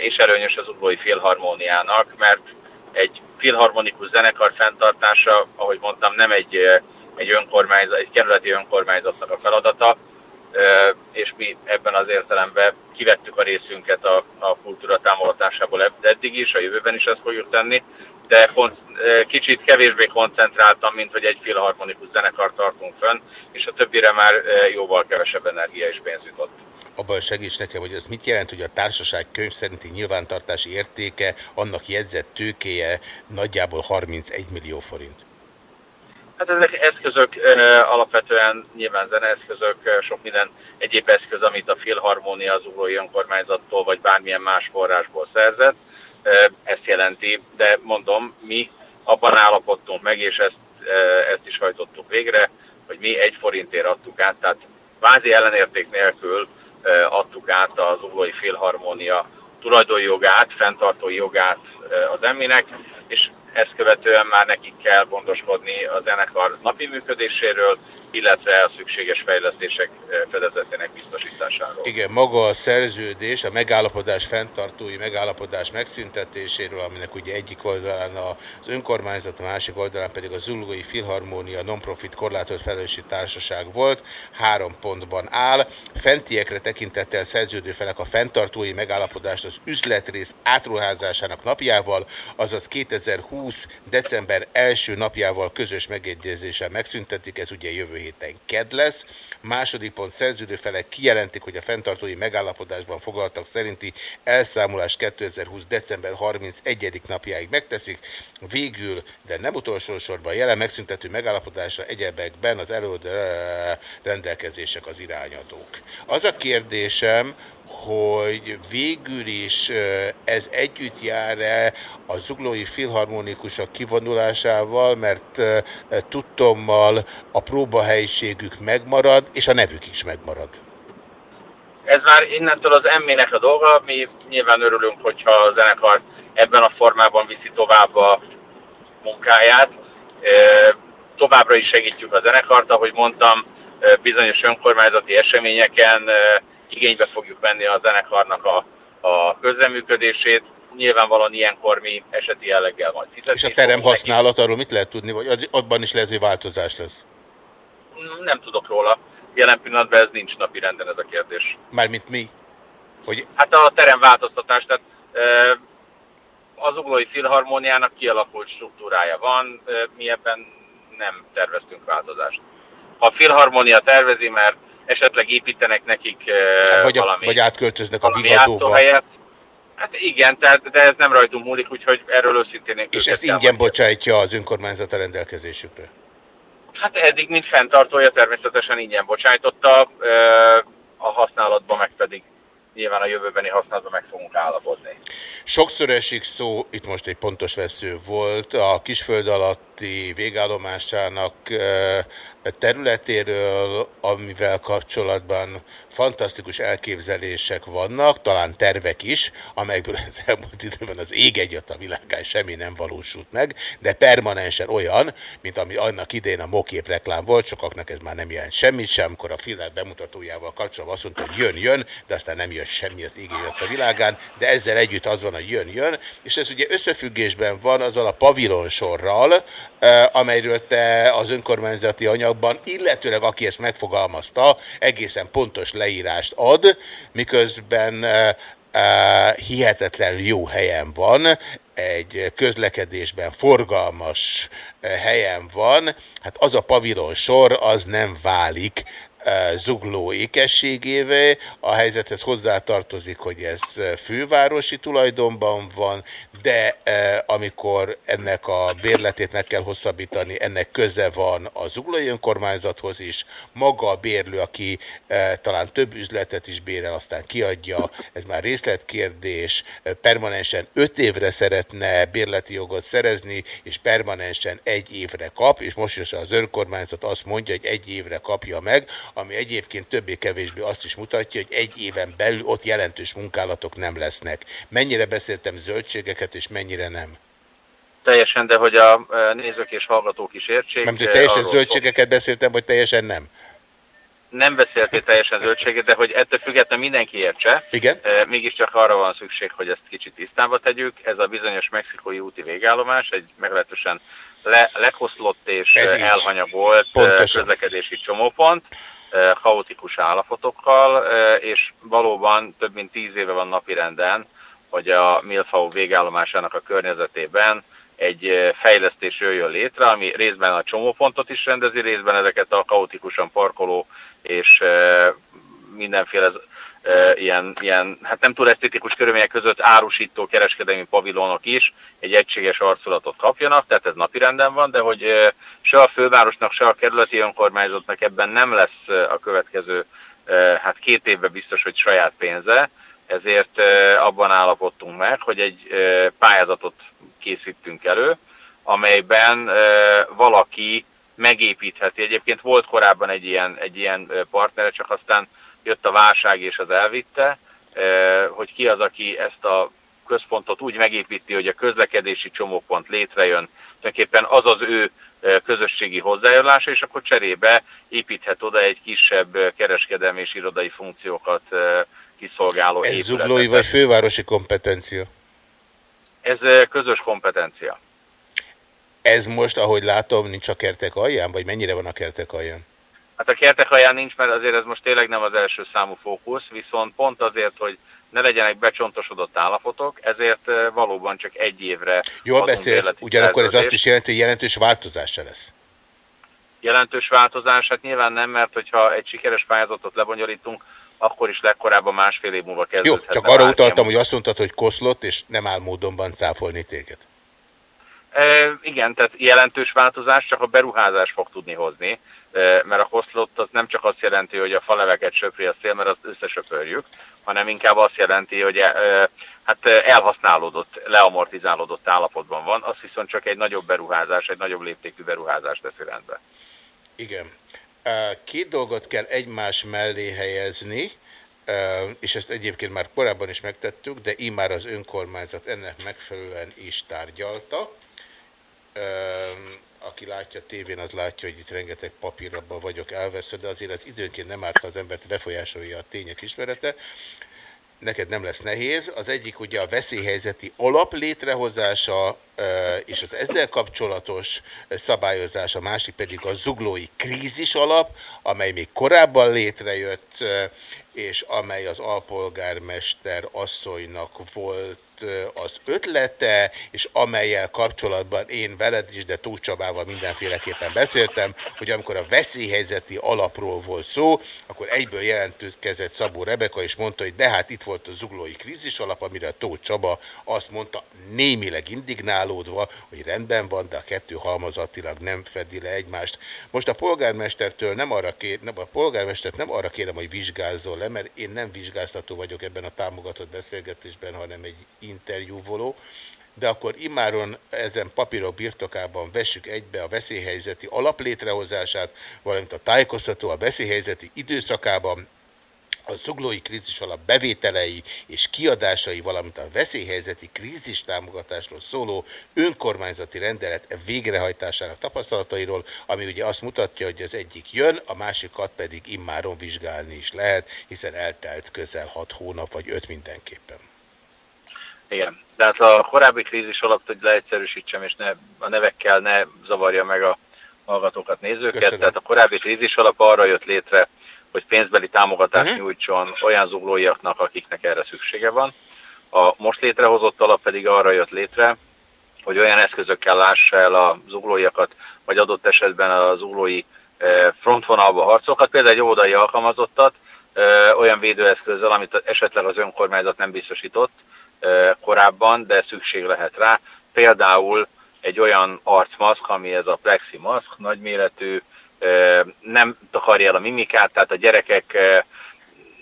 és előnyös az uglói filharmóniának, mert egy filharmonikus zenekar fenntartása, ahogy mondtam, nem egy, egy önkormányzat, egy kerületi önkormányzatnak a feladata, és mi ebben az értelemben kivettük a részünket a, a kultúra támogatásából ed- eddig is, a jövőben is ezt fogjuk tenni, de eh, kicsit kevésbé koncentráltam, mint hogy egy filharmonikus zenekar tartunk fönn, és a többire már jóval kevesebb energia és pénz jutott. Abban segíts nekem, hogy ez mit jelent, hogy a társaság könyv szerinti nyilvántartási értéke, annak jegyzett tőkéje nagyjából 31 millió forint. Hát ezek eszközök alapvetően nyilván zeneeszközök, sok minden egyéb eszköz, amit a Filharmónia az Uglói Önkormányzattól vagy bármilyen más forrásból szerzett, ezt jelenti, de mondom, mi abban állapodtunk meg, és ezt, ezt is hajtottuk végre, hogy mi egy forintért adtuk át, tehát vázi ellenérték nélkül adtuk át az Uglói Filharmónia tulajdonjogát, fenntartói jogát az emminek, és ezt követően már nekik kell gondoskodni a zenekar napi működéséről, illetve a szükséges fejlesztések eh, fedezetének biztosításáról. Igen, maga a szerződés, a megállapodás fenntartói megállapodás megszüntetéséről, aminek ugye egyik oldalán az önkormányzat, a másik oldalán pedig a Zulgói Filharmónia non-profit korlátolt felelősségi társaság volt, három pontban áll. Fentiekre tekintettel szerződő felek a fenntartói megállapodást az üzletrész átruházásának napjával, azaz 2020. december első napjával közös megegyezéssel megszüntetik, ez ugye jövő héten ked lesz. Második pont szerződő felek kijelentik, hogy a fenntartói megállapodásban foglaltak szerinti elszámolást 2020. december 31. napjáig megteszik. Végül, de nem utolsó sorban jelen megszüntető megállapodásra egyebekben az előd rendelkezések az irányadók. Az a kérdésem, hogy végül is ez együtt jár-e a zuglói filharmonikusok kivonulásával, mert tudtommal a próbahelyiségük megmarad, és a nevük is megmarad. Ez már innentől az emmének a dolga, mi nyilván örülünk, hogyha a zenekar ebben a formában viszi tovább a, munkáját. Továbbra is segítjük a zenekart, ahogy mondtam, bizonyos önkormányzati eseményeken igénybe fogjuk venni a zenekarnak a, a közreműködését. Nyilvánvalóan ilyenkor mi eseti jelleggel majd fizetni. És a terem használat, arról mit lehet tudni, vagy abban is lehet, hogy változás lesz? Nem tudok róla. Jelen pillanatban ez nincs napi renden ez a kérdés. Mármint mi? Hogy Hát a terem változtatás, tehát az Uglói Filharmóniának kialakult struktúrája van, mi ebben nem terveztünk változást. Ha a Filharmónia tervezi, mert esetleg építenek nekik Hát vagy, valami, vagy átköltöznek a Vigadóba, hát igen, tehát, de ez nem rajtunk múlik, úgyhogy erről őszintén és ezt ingyen bocsátja az önkormányzat a rendelkezésükre. Hát eddig, mint fenntartója természetesen ingyen bocsájtotta, a használatban meg pedig nyilván a jövőbeni használatban meg fogunk állapodni. Sokszor esik szó, itt most egy pontos vesző volt, a kisföld alatti végállomásának területéről, amivel kapcsolatban fantasztikus elképzelések vannak, talán tervek is, amelyekből az elmúlt időben az ég egyet a világán semmi nem valósult meg, de permanensen olyan, mint ami annak idén a mokép reklám volt, sokaknak ez már nem jelent semmit sem, amikor a filmek bemutatójával kapcsolatban azt mondta, hogy jön, jön, de aztán nem jön semmi az ég a világán, de ezzel együtt az van, hogy jön, jön, és ez ugye összefüggésben van azzal a pavilonsorral, amelyről te az önkormányzati anyagban, illetőleg aki ezt megfogalmazta, egészen pontos leírást ad, miközben eh, eh, hihetetlen jó helyen van, egy közlekedésben forgalmas eh, helyen van, hát az a pavilon sor az nem válik zugló ékességévé. A helyzethez hozzátartozik, hogy ez fővárosi tulajdonban van, de amikor ennek a bérletét meg kell hosszabbítani, ennek köze van a zuglói önkormányzathoz is. Maga a bérlő, aki talán több üzletet is bérel, aztán kiadja, ez már részletkérdés, permanensen öt évre szeretne bérleti jogot szerezni, és permanensen egy évre kap, és most is az önkormányzat azt mondja, hogy egy évre kapja meg, ami egyébként többé-kevésbé azt is mutatja, hogy egy éven belül ott jelentős munkálatok nem lesznek. Mennyire beszéltem zöldségeket, és mennyire nem? Teljesen, de hogy a e, nézők és hallgatók is értsék. Nem, hogy e, teljesen zöldségeket beszéltem, vagy teljesen nem? Nem beszéltél teljesen zöldséget, de hogy ettől függetlenül mindenki értse. Igen? E, Mégiscsak arra van szükség, hogy ezt kicsit tisztába tegyük. Ez a bizonyos mexikói úti végállomás, egy meglehetősen le, lekoszlott és elhanyagolt e, közlekedési csomópont, kaotikus állapotokkal, és valóban több mint tíz éve van napirenden, hogy a Milfau végállomásának a környezetében egy fejlesztés jöjjön létre, ami részben a csomópontot is rendezi, részben ezeket a kaotikusan parkoló és mindenféle ilyen, ilyen, hát nem túl esztétikus körülmények között árusító kereskedelmi pavilonok is egy egységes arculatot kapjanak, tehát ez napirenden van, de hogy se a fővárosnak, se a kerületi önkormányzatnak ebben nem lesz a következő hát két évben biztos, hogy saját pénze, ezért abban állapodtunk meg, hogy egy pályázatot készítünk elő, amelyben valaki megépítheti. Egyébként volt korábban egy ilyen, egy ilyen partnere, csak aztán jött a válság és az elvitte, eh, hogy ki az, aki ezt a központot úgy megépíti, hogy a közlekedési csomópont létrejön, tulajdonképpen az az ő eh, közösségi hozzájárulása, és akkor cserébe építhet oda egy kisebb eh, kereskedelmi és irodai funkciókat kiszolgáló Ez épületet. zuglói vagy fővárosi kompetencia? Ez közös kompetencia. Ez most, ahogy látom, nincs a kertek alján, vagy mennyire van a kertek alján? Hát a kertek alján nincs, mert azért ez most tényleg nem az első számú fókusz, viszont pont azért, hogy ne legyenek becsontosodott állapotok, ezért valóban csak egy évre Jól beszélsz, ugyanakkor ez azt is jelenti, hogy jelentős változás se lesz. Jelentős változás, hát nyilván nem, mert hogyha egy sikeres pályázatot lebonyolítunk, akkor is legkorábban másfél év múlva Jó, kezdődhetne. csak arra utaltam, hogy azt mondtad, hogy koszlott, és nem áll módonban cáfolni téged. E, igen, tehát jelentős változás csak a beruházás fog tudni hozni, mert a hoszlott az nem csak azt jelenti, hogy a faleveket söpri a szél, mert azt összesöpörjük, hanem inkább azt jelenti, hogy hát elhasználódott, leamortizálódott állapotban van, az viszont csak egy nagyobb beruházás, egy nagyobb léptékű beruházás teszi rendbe. Igen. Két dolgot kell egymás mellé helyezni, és ezt egyébként már korábban is megtettük, de immár az önkormányzat ennek megfelelően is tárgyalta. Aki látja tévén, az látja, hogy itt rengeteg papírabban vagyok elveszve, de azért az időnként nem árt, ha az embert befolyásolja a tények ismerete. Neked nem lesz nehéz. Az egyik ugye a veszélyhelyzeti alap létrehozása és az ezzel kapcsolatos szabályozás, a másik pedig a zuglói krízis alap, amely még korábban létrejött, és amely az alpolgármester asszonynak volt az ötlete, és amelyel kapcsolatban én veled is, de Tóth Csabával mindenféleképpen beszéltem, hogy amikor a veszélyhelyzeti alapról volt szó, akkor egyből jelentkezett Szabó Rebeka, és mondta, hogy de hát itt volt a zuglói krízis alap, amire Tóth Csaba azt mondta, némileg indignálódva, hogy rendben van, de a kettő halmazatilag nem fedi le egymást. Most a polgármestertől nem arra kér, nem, a polgármestert nem arra kérem, hogy vizsgázzon le, mert én nem vizsgáztató vagyok ebben a támogatott beszélgetésben, hanem egy interjúvoló, de akkor immáron ezen papírok birtokában vessük egybe a veszélyhelyzeti alaplétrehozását, valamint a tájékoztató a veszélyhelyzeti időszakában, a zuglói krízis alap bevételei és kiadásai, valamint a veszélyhelyzeti krízis támogatásról szóló önkormányzati rendelet végrehajtásának tapasztalatairól, ami ugye azt mutatja, hogy az egyik jön, a másikat pedig immáron vizsgálni is lehet, hiszen eltelt közel hat hónap, vagy öt mindenképpen. Igen. De hát a korábbi krízis alatt, hogy leegyszerűsítsem, és ne, a nevekkel ne zavarja meg a hallgatókat, nézőket. Köszönöm. Tehát a korábbi krízis alap arra jött létre, hogy pénzbeli támogatást Mhm. nyújtson olyan zuglóiaknak, akiknek erre szüksége van. A most létrehozott alap pedig arra jött létre, hogy olyan eszközökkel lássa el a zuglóiakat, vagy adott esetben a zuglói eh, frontvonalba harcokat, például egy óvodai alkalmazottat, eh, olyan védőeszközzel, amit esetleg az önkormányzat nem biztosított korábban, de szükség lehet rá. Például egy olyan arcmaszk, ami ez a plexi maszk, nagyméretű, nem takarja el a mimikát, tehát a gyerekek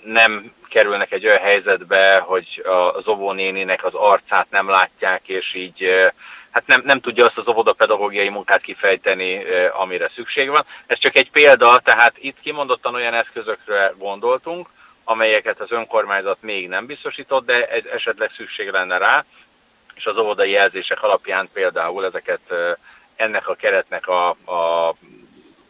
nem kerülnek egy olyan helyzetbe, hogy az óvónéninek az arcát nem látják, és így hát nem, nem tudja azt az óvodapedagógiai munkát kifejteni, amire szükség van. Ez csak egy példa, tehát itt kimondottan olyan eszközökre gondoltunk, amelyeket az önkormányzat még nem biztosított, de esetleg szükség lenne rá, és az óvodai jelzések alapján például ezeket ennek a keretnek a, a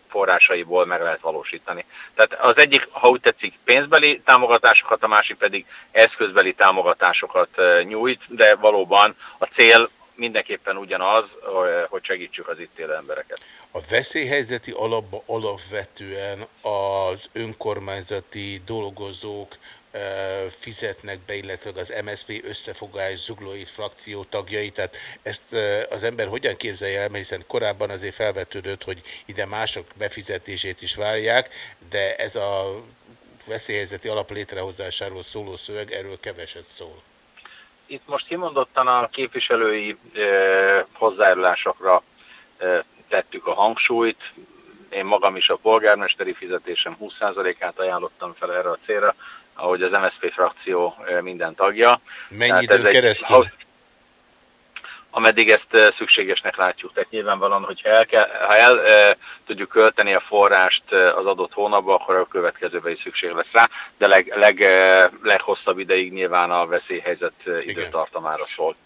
forrásaiból meg lehet valósítani. Tehát az egyik, ha úgy tetszik, pénzbeli támogatásokat, a másik pedig eszközbeli támogatásokat nyújt, de valóban a cél mindenképpen ugyanaz, eh, hogy segítsük az itt élő embereket. A veszélyhelyzeti alapba alapvetően az önkormányzati dolgozók eh, fizetnek be, illetve az MSZP összefogás zuglói frakció tagjai, tehát ezt eh, az ember hogyan képzelje el, mert hiszen korábban azért felvetődött, hogy ide mások befizetését is várják, de ez a veszélyhelyzeti alap létrehozásáról szóló szöveg erről keveset szól. Itt most kimondottan a képviselői eh, hozzájárulásokra eh, tettük a hangsúlyt. Én magam is a polgármesteri fizetésem 20%-át ajánlottam fel erre a célra, ahogy az MSZP frakció minden tagja. Mennyi Tehát időn egy- keresztül? ha- ameddig ezt eh, szükségesnek látjuk. Tehát nyilvánvalóan, hogyha el, kell, ha el e, tudjuk költeni a forrást eh, az adott hónapban, akkor a következőben is szükség lesz rá, de leg, leg, leghosszabb ideig nyilván a veszélyhelyzet eh, időtartamára szól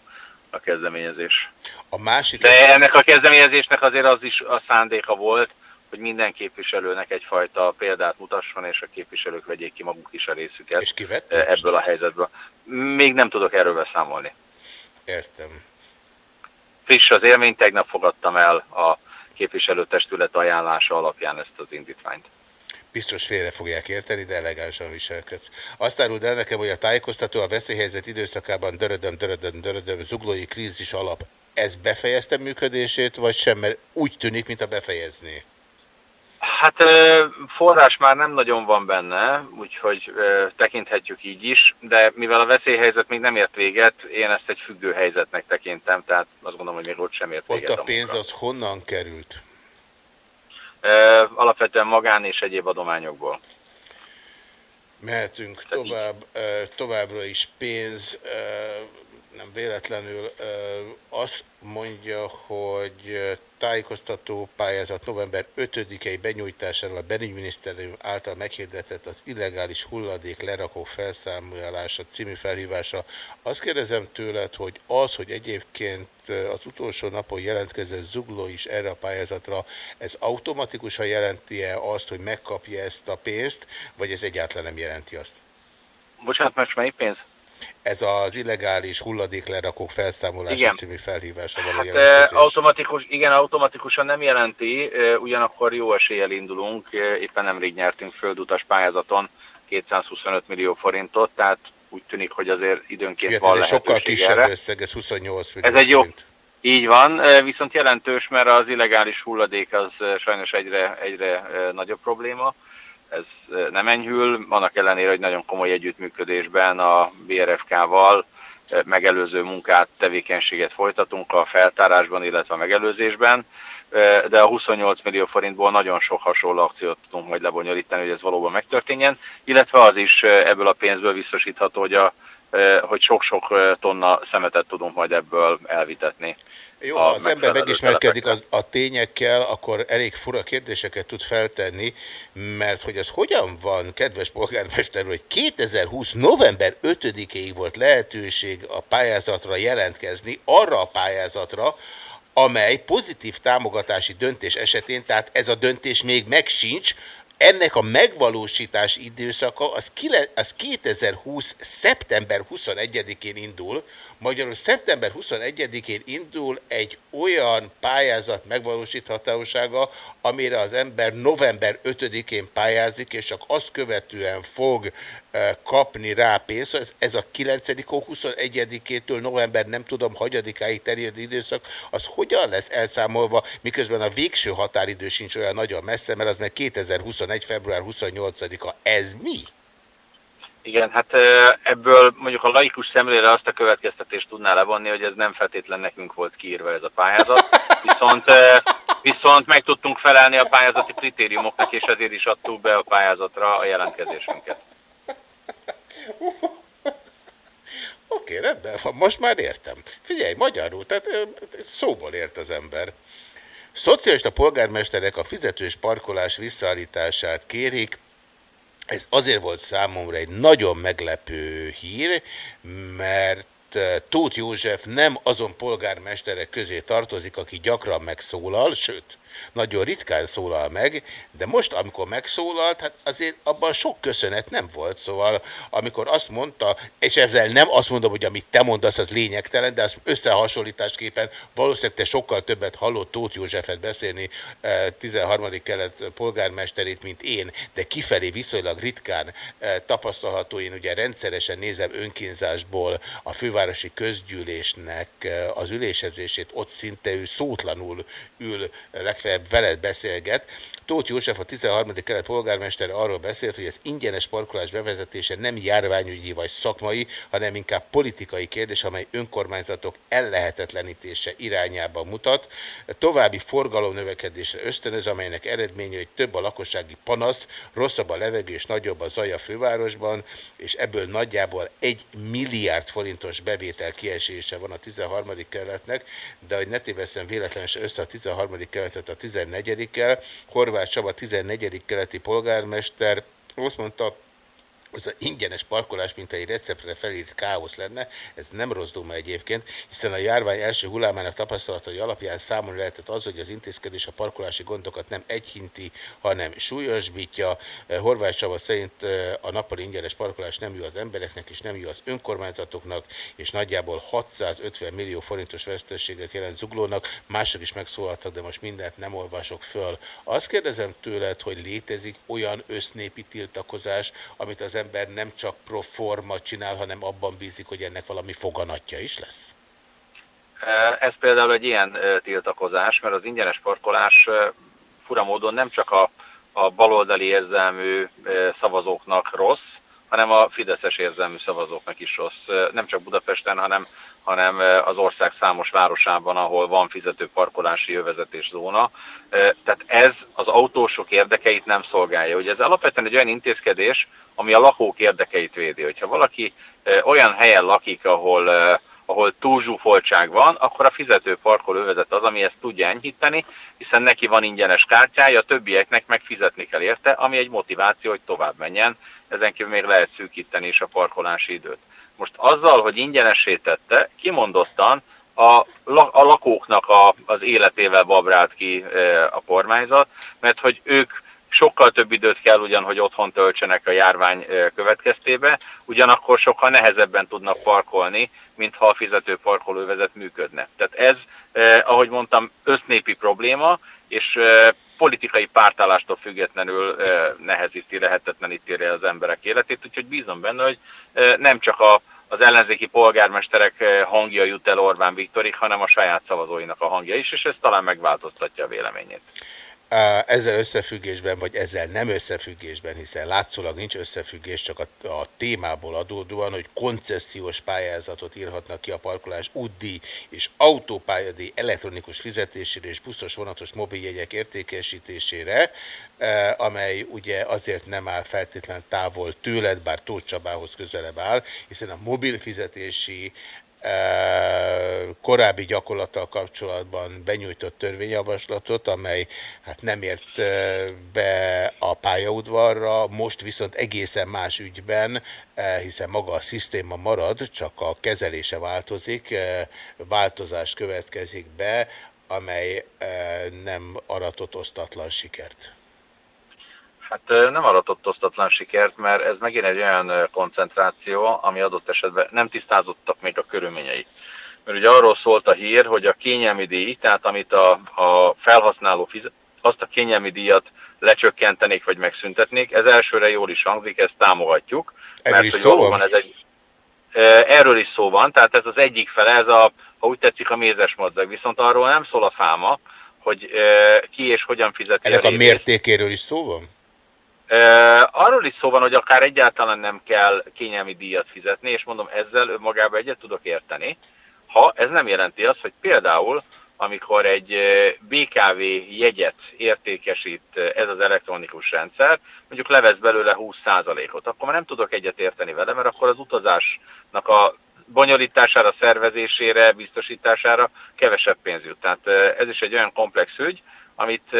a kezdeményezés. A másik... De ennek a kezdeményezésnek azért az is a szándéka volt, hogy minden képviselőnek egyfajta példát mutasson, és a képviselők vegyék ki maguk is a részüket És ebből a helyzetből. Még nem tudok erről beszámolni. Értem. Friss az élmény, tegnap fogadtam el a képviselőtestület ajánlása alapján ezt az indítványt. Biztos félre fogják érteni, de elegánsan viselkedsz. Azt áruld el nekem, hogy a tájékoztató a veszélyhelyzet időszakában dörödöm, dörödöm, dörödöm, zuglói krízis alap. Ez befejezte működését, vagy sem? Mert úgy tűnik, mint a befejezné. Hát forrás már nem nagyon van benne, úgyhogy tekinthetjük így is, de mivel a veszélyhelyzet még nem ért véget, én ezt egy függő helyzetnek tekintem, tehát azt gondolom, hogy még ott sem ért Ott véget. a pénz az honnan került? Alapvetően magán és egyéb adományokból. Mehetünk tovább, továbbra is pénz. Nem véletlenül azt mondja, hogy tájékoztató pályázat november 5-i benyújtásáról a belügyminisztérium által meghirdetett az illegális hulladék lerakó felszámolása című felhívása. Azt kérdezem tőled, hogy az, hogy egyébként az utolsó napon jelentkezett zugló is erre a pályázatra, ez automatikusan jelenti-e azt, hogy megkapja ezt a pénzt, vagy ez egyáltalán nem jelenti azt? Bocsánat, most melyik pénz? Ez az illegális hulladéklerakók felszámolása Igen. című felhívásra való Hát jelentkezés. automatikus, igen, automatikusan nem jelenti, ugyanakkor jó eséllyel indulunk, éppen nemrég nyertünk földutas pályázaton 225 millió forintot, tehát úgy tűnik, hogy azért időnként Igen, van ez sokkal kisebb erre. összeg, ez 28 millió Ez egy jó, így van, viszont jelentős, mert az illegális hulladék az sajnos egyre, egyre nagyobb probléma. Ez nem enyhül, annak ellenére, hogy nagyon komoly együttműködésben a BRFK-val megelőző munkát, tevékenységet folytatunk a feltárásban, illetve a megelőzésben, de a 28 millió forintból nagyon sok hasonló akciót tudunk majd lebonyolítani, hogy ez valóban megtörténjen, illetve az is ebből a pénzből biztosítható, hogy a hogy sok-sok tonna szemetet tudunk majd ebből elvitetni. Jó, ha az ember megismerkedik az, a tényekkel, akkor elég fura kérdéseket tud feltenni, mert hogy az hogyan van, kedves polgármester, hogy 2020. november 5-ig volt lehetőség a pályázatra jelentkezni, arra a pályázatra, amely pozitív támogatási döntés esetén, tehát ez a döntés még meg sincs, ennek a megvalósítás időszaka az, kile, az 2020. szeptember 21-én indul, magyarul szeptember 21-én indul egy olyan pályázat megvalósíthatósága, amire az ember november 5-én pályázik, és csak azt követően fog eh, kapni rá pénzt. Ez, ez a 9. hó 21-től november nem tudom, hagyadikáig terjedő időszak, az hogyan lesz elszámolva, miközben a végső határidő sincs olyan nagyon messze, mert az meg 2021. február 28-a. Ez mi? Igen, hát ebből mondjuk a laikus szemlélre azt a következtetést tudná levonni, hogy ez nem feltétlen nekünk volt kiírva ez a pályázat, viszont, viszont meg tudtunk felelni a pályázati kritériumoknak, és ezért is adtuk be a pályázatra a jelentkezésünket. Oké, rendben van, most már értem. Figyelj, magyarul, tehát szóból ért az ember. Szocialista polgármesterek a fizetős parkolás visszaállítását kérik, ez azért volt számomra egy nagyon meglepő hír, mert eh, Tóth József nem azon polgármesterek közé tartozik, aki gyakran megszólal, sőt, nagyon ritkán szólal meg, de most, amikor megszólalt, hát azért abban sok köszönet nem volt, szóval amikor azt mondta, és ezzel nem azt mondom, hogy amit te mondasz, az lényegtelen, de az összehasonlításképpen valószínűleg te sokkal többet hallott Tóth Józsefet beszélni, eh, 13. kelet polgármesterét, mint én, de kifelé viszonylag ritkán eh, tapasztalható, én ugye rendszeresen nézem önkínzásból a fővárosi közgyűlésnek eh, az ülésezését, ott szinte ő szótlanul ül, eh, legfeljebb veled beszélget. Tóth József, a 13. kelet polgármester arról beszélt, hogy az ingyenes parkolás bevezetése nem járványügyi vagy szakmai, hanem inkább politikai kérdés, amely önkormányzatok ellehetetlenítése irányába mutat. További forgalomnövekedésre ösztönöz, amelynek eredménye, hogy több a lakossági panasz, rosszabb a levegő és nagyobb a zaj a fővárosban, és ebből nagyjából egy milliárd forintos bevétel kiesése van a 13. keletnek, de hogy ne téveszem véletlenül össze a 13. keletet a 14-kel, Horváth Csaba 14. keleti polgármester azt mondta, az ingyenes parkolás, mint egy receptre felírt káosz lenne, ez nem rossz duma egyébként, hiszen a járvány első hullámának tapasztalatai alapján számon lehetett az, hogy az intézkedés a parkolási gondokat nem egyhinti, hanem súlyosbítja. Horváth Csaba szerint eh, a nappali ingyenes parkolás nem jó az embereknek, és nem jó az önkormányzatoknak, és nagyjából 650 millió forintos veszteséget jelent zuglónak. Mások is megszólaltak, de most mindent nem olvasok föl. Azt kérdezem tőled, hogy létezik olyan össznépi tiltakozás, amit az ember nem csak pro forma csinál, hanem abban bízik, hogy ennek valami foganatja is lesz? Ez például egy ilyen tiltakozás, mert az ingyenes parkolás fura módon nem csak a, a baloldali érzelmű szavazóknak rossz, hanem a fideszes érzelmű szavazóknak is rossz. Nem csak Budapesten, hanem, hanem ö, az ország számos városában, ahol van fizető parkolási jövezetés zóna. Ö, Tehát ez az autósok érdekeit nem szolgálja. Ugye ez alapvetően egy olyan intézkedés, ami a lakók érdekeit védi. Hogyha valaki ö, olyan helyen lakik, ahol ahol túlzsúfoltság van, akkor a fizető parkolóvezet az, ami ezt tudja enyhíteni, hiszen neki van ingyenes kártyája, a többieknek meg fizetni kell érte, ami egy motiváció, hogy tovább menjen, ezen kívül még lehet szűkíteni is a parkolási időt. Most azzal, hogy ingyenessé tette, kimondottan a, a lakóknak a, az életével babrált ki e, a kormányzat, mert hogy ők sokkal több időt kell ugyan, hogy otthon töltsenek a járvány e, következtébe, ugyanakkor sokkal nehezebben tudnak parkolni, mint ha a fizető parkolóvezet működne. Tehát ez, eh, ahogy mondtam, össznépi probléma, és politikai pártállástól függetlenül eh, nehezíti, lehetetleníti az emberek életét, úgyhogy bízom benne, hogy nem csak a, az ellenzéki polgármesterek hangja jut el Orbán Viktorig, hanem a saját szavazóinak a hangja is, és ez talán megváltoztatja a véleményét. Ezzel összefüggésben, vagy ezzel nem összefüggésben, hiszen látszólag nincs összefüggés, csak a, a témából adódóan, hogy koncesziós pályázatot írhatnak ki a parkolás útdíj és autópályadíj elektronikus fizetésére és buszos vonatos mobiljegyek értékesítésére, amely ugye azért nem áll feltétlen távol tőled, bár Tóth Csabához közelebb áll, hiszen a mobil fizetési korábbi gyakorlattal kapcsolatban benyújtott törvényjavaslatot, amely hát nem ért be a pályaudvarra, most viszont egészen más ügyben, hiszen maga a szisztéma marad, csak a kezelése változik, változás következik be, amely nem aratott osztatlan sikert. Hát nem aratott osztatlan sikert, mert ez megint egy olyan koncentráció, ami adott esetben nem tisztázottak még a körülményei. Mert ugye arról szólt a hír, hogy a kényelmi díj, tehát amit a, a felhasználó fizet, azt a kényelmi díjat lecsökkentenék vagy megszüntetnék, ez elsőre jól is hangzik, ezt támogatjuk. Erről is hogy szó van? ez egy, Erről is szó van, tehát ez az egyik fele, ez a, ha úgy tetszik, a mézes madzag. Viszont arról nem szól a fáma, hogy ki és hogyan fizeti Ennek a részét. mértékéről is szó van? Arról is szó van, hogy akár egyáltalán nem kell kényelmi díjat fizetni, és mondom, ezzel önmagában egyet tudok érteni, ha ez nem jelenti azt, hogy például, amikor egy BKV jegyet értékesít ez az elektronikus rendszer, mondjuk levesz belőle 20%-ot, akkor már nem tudok egyet érteni vele, mert akkor az utazásnak a bonyolítására, szervezésére, biztosítására kevesebb pénz jut. Tehát ez is egy olyan komplex ügy, amit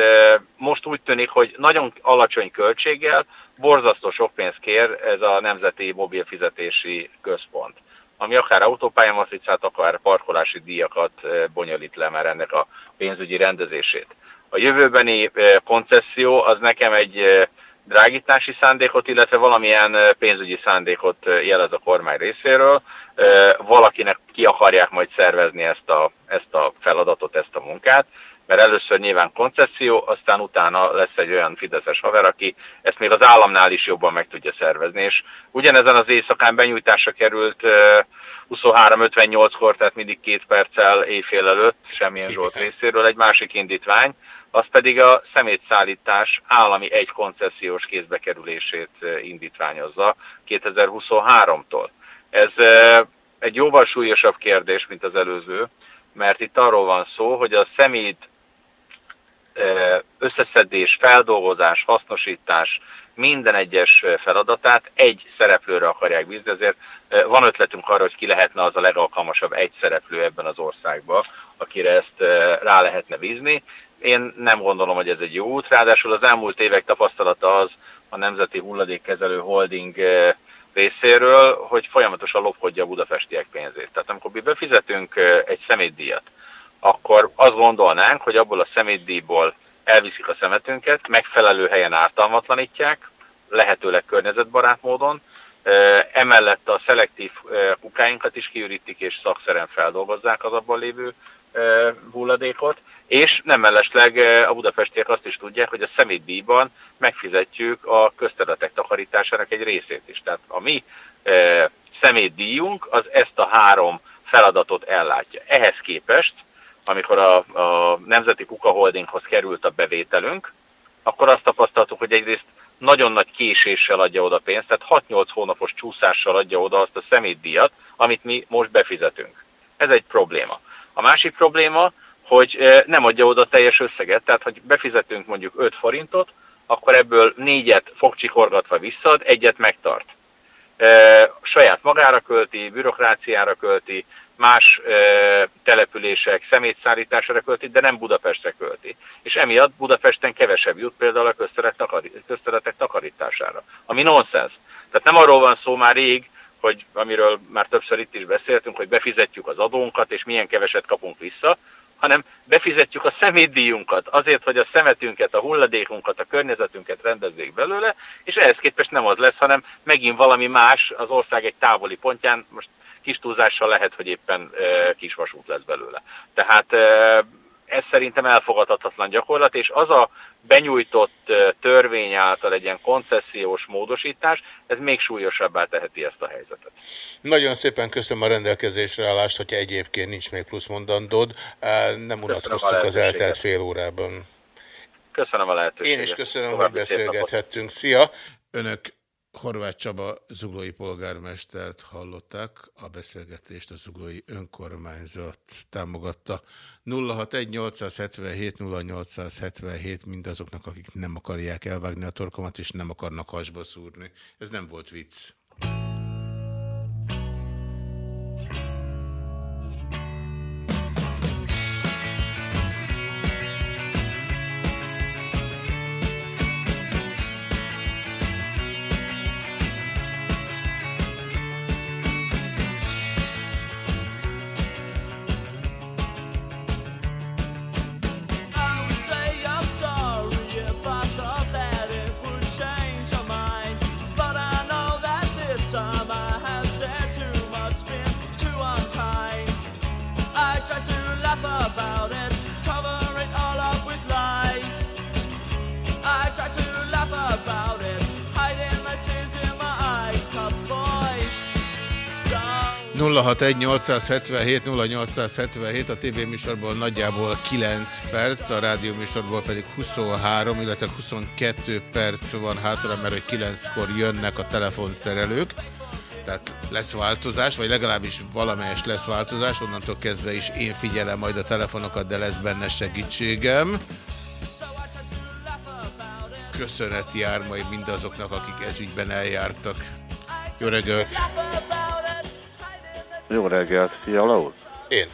most úgy tűnik, hogy nagyon alacsony költséggel borzasztó sok pénzt kér ez a Nemzeti Mobilfizetési Központ ami akár autópályamatricát, akár parkolási díjakat bonyolít le már ennek a pénzügyi rendezését. A jövőbeni koncesszió az nekem egy drágítási szándékot, illetve valamilyen pénzügyi szándékot jelez a kormány részéről. Valakinek ki akarják majd szervezni ezt a, ezt a feladatot, ezt a munkát, mert először nyilván koncesszió, aztán utána lesz egy olyan fideszes haver, aki ezt még az államnál is jobban meg tudja szervezni. És ugyanezen az éjszakán benyújtásra került ö, 23.58-kor, tehát mindig két perccel éjfél előtt, semmilyen Zsolt részéről egy másik indítvány, az pedig a szemétszállítás állami egy koncesziós kézbekerülését indítványozza 2023-tól. Ez egy jóval súlyosabb kérdés, mint az előző, mert itt arról van szó, hogy a szemét összeszedés, feldolgozás, hasznosítás minden egyes feladatát egy szereplőre akarják bízni, ezért van ötletünk arra, hogy ki lehetne az a legalkalmasabb egy szereplő ebben az országban, akire ezt rá lehetne bízni. Én nem gondolom, hogy ez egy jó út, ráadásul az elmúlt évek tapasztalata az a Nemzeti Hulladékkezelő Holding részéről, hogy folyamatosan lopkodja a budapestiek pénzét. Tehát amikor mi befizetünk egy szemétdíjat, akkor azt gondolnánk, hogy abból a szemétdíjból elviszik a szemetünket, megfelelő helyen ártalmatlanítják, lehetőleg környezetbarát módon, emellett a szelektív kukáinkat is kiürítik és szakszeren feldolgozzák az abban lévő hulladékot, és nem mellesleg a budapestiek azt is tudják, hogy a szemétdíjban megfizetjük a közterületek takarításának egy részét is. Tehát a mi szemétdíjunk az ezt a három feladatot ellátja. Ehhez képest, amikor a, a Nemzeti Kuka Holdinghoz került a bevételünk, akkor azt tapasztaltuk, hogy egyrészt nagyon nagy késéssel adja oda pénzt, tehát 6-8 hónapos csúszással adja oda azt a szemétdíjat, amit mi most befizetünk. Ez egy probléma. A másik probléma, hogy nem adja oda teljes összeget, tehát hogy befizetünk mondjuk 5 forintot, akkor ebből négyet fogcsikorgatva visszaad, egyet megtart. E, saját magára költi, bürokráciára költi, más ö, települések szemétszállítására költi, de nem Budapestre költi. És emiatt Budapesten kevesebb jut például a közterek, takari, közterületek takarítására. Ami nonsens. Tehát nem arról van szó már rég, hogy amiről már többször itt is beszéltünk, hogy befizetjük az adónkat, és milyen keveset kapunk vissza, hanem befizetjük a szemétdíjunkat azért, hogy a szemetünket, a hulladékunkat, a környezetünket rendezzék belőle, és ehhez képest nem az lesz, hanem megint valami más az ország egy távoli pontján, most kis túlzással lehet, hogy éppen e, kisvasút lesz belőle. Tehát e, ez szerintem elfogadhatatlan gyakorlat, és az a benyújtott törvény által egy ilyen koncesziós módosítás, ez még súlyosabbá teheti ezt a helyzetet. Nagyon szépen köszönöm a rendelkezésre állást, hogyha egyébként nincs még plusz mondandód. Nem unatkoztuk az eltelt fél órában. Köszönöm a lehetőséget. Én is köszönöm, hogy További napot. beszélgethettünk. Szia! Önök Horváth Csaba zuglói polgármestert hallották, a beszélgetést a zuglói önkormányzat támogatta. 061 877 0877 mindazoknak, akik nem akarják elvágni a torkomat, és nem akarnak hasba szúrni. Ez nem volt vicc. 061 877 0877 a TV műsorból nagyjából 9 perc, a rádió műsorból pedig 23, illetve 22 perc van hátra, mert hogy 9-kor jönnek a telefonszerelők. Tehát lesz változás, vagy legalábbis valamelyes lesz változás, onnantól kezdve is én figyelem majd a telefonokat, de lesz benne segítségem. Köszönet jár majd mindazoknak, akik ezügyben eljártak. Jó reggelt! Jó reggelt, Fiala úr! Én.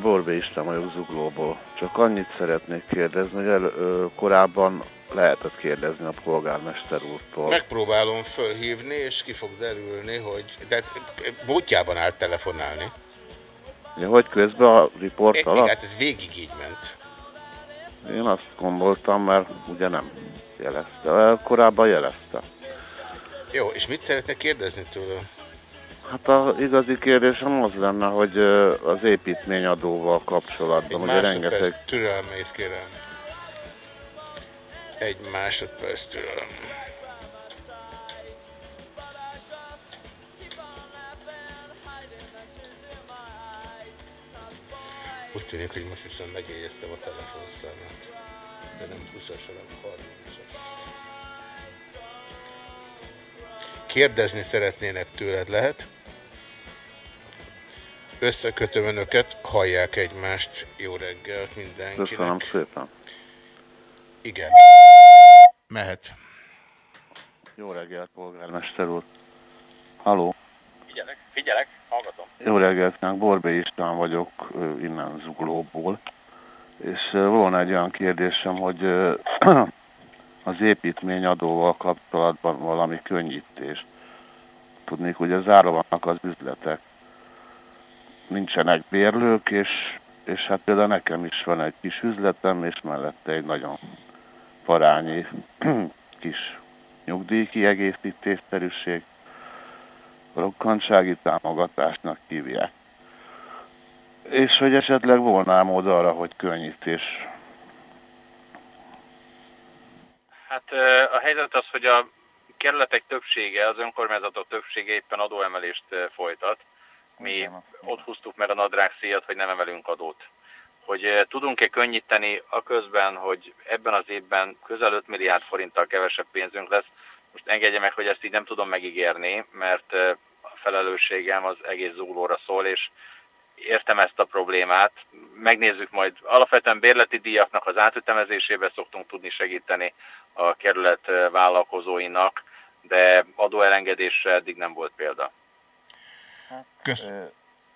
Borbé István vagyok Zuglóból. Csak annyit szeretnék kérdezni, hogy el, ö, korábban lehetett kérdezni a polgármester úrtól. Megpróbálom fölhívni, és ki fog derülni, hogy... Tehát bótjában állt telefonálni. Ja, hogy közben a riport Igen, alatt? hát ez végig így ment. Én azt gondoltam, mert ugye nem jelezte. Korábban jelezte. Jó, és mit szeretne kérdezni tőle? Hát az igazi kérdésem az lenne, hogy az építményadóval kapcsolatban, Egy ugye rengeteg... türelmét kérem. Egy másodperc türelem. Úgy tűnik, hogy most viszont megjegyeztem a telefonszámát. De nem 20-as, hanem 30-as. Kérdezni szeretnének tőled, lehet? Összekötöm önöket, hallják egymást. Jó reggelt mindenkinek. Köszönöm szépen. Igen. Mehet. Jó reggelt, polgármester úr. Haló. Figyelek, figyelek, hallgatom. Jó reggelt, Borbé István vagyok innen Zuglóból. És volna egy olyan kérdésem, hogy az építményadóval kapcsolatban valami könnyítés. Tudnék, hogy zárva vannak az üzletek. Nincsenek bérlők, és, és hát például nekem is van egy kis üzletem, és mellette egy nagyon parányi kis nyugdíjkiegészítésszerűség rokkantsági támogatásnak hívják. És hogy esetleg volna mód arra, hogy könnyítés. Hát a helyzet az, hogy a kerületek többsége, az önkormányzatok többsége éppen adóemelést folytat. Mi ott húztuk meg a nadrágszíjat, hogy nem emelünk adót. Hogy tudunk-e könnyíteni a közben, hogy ebben az évben közel 5 milliárd forinttal kevesebb pénzünk lesz. Most engedje meg, hogy ezt így nem tudom megígérni, mert a felelősségem az egész zuglóra szól, és értem ezt a problémát. Megnézzük majd. Alapvetően bérleti díjaknak az átütemezésébe szoktunk tudni segíteni a kerület vállalkozóinak, de adóelengedésre eddig nem volt példa. Kösz...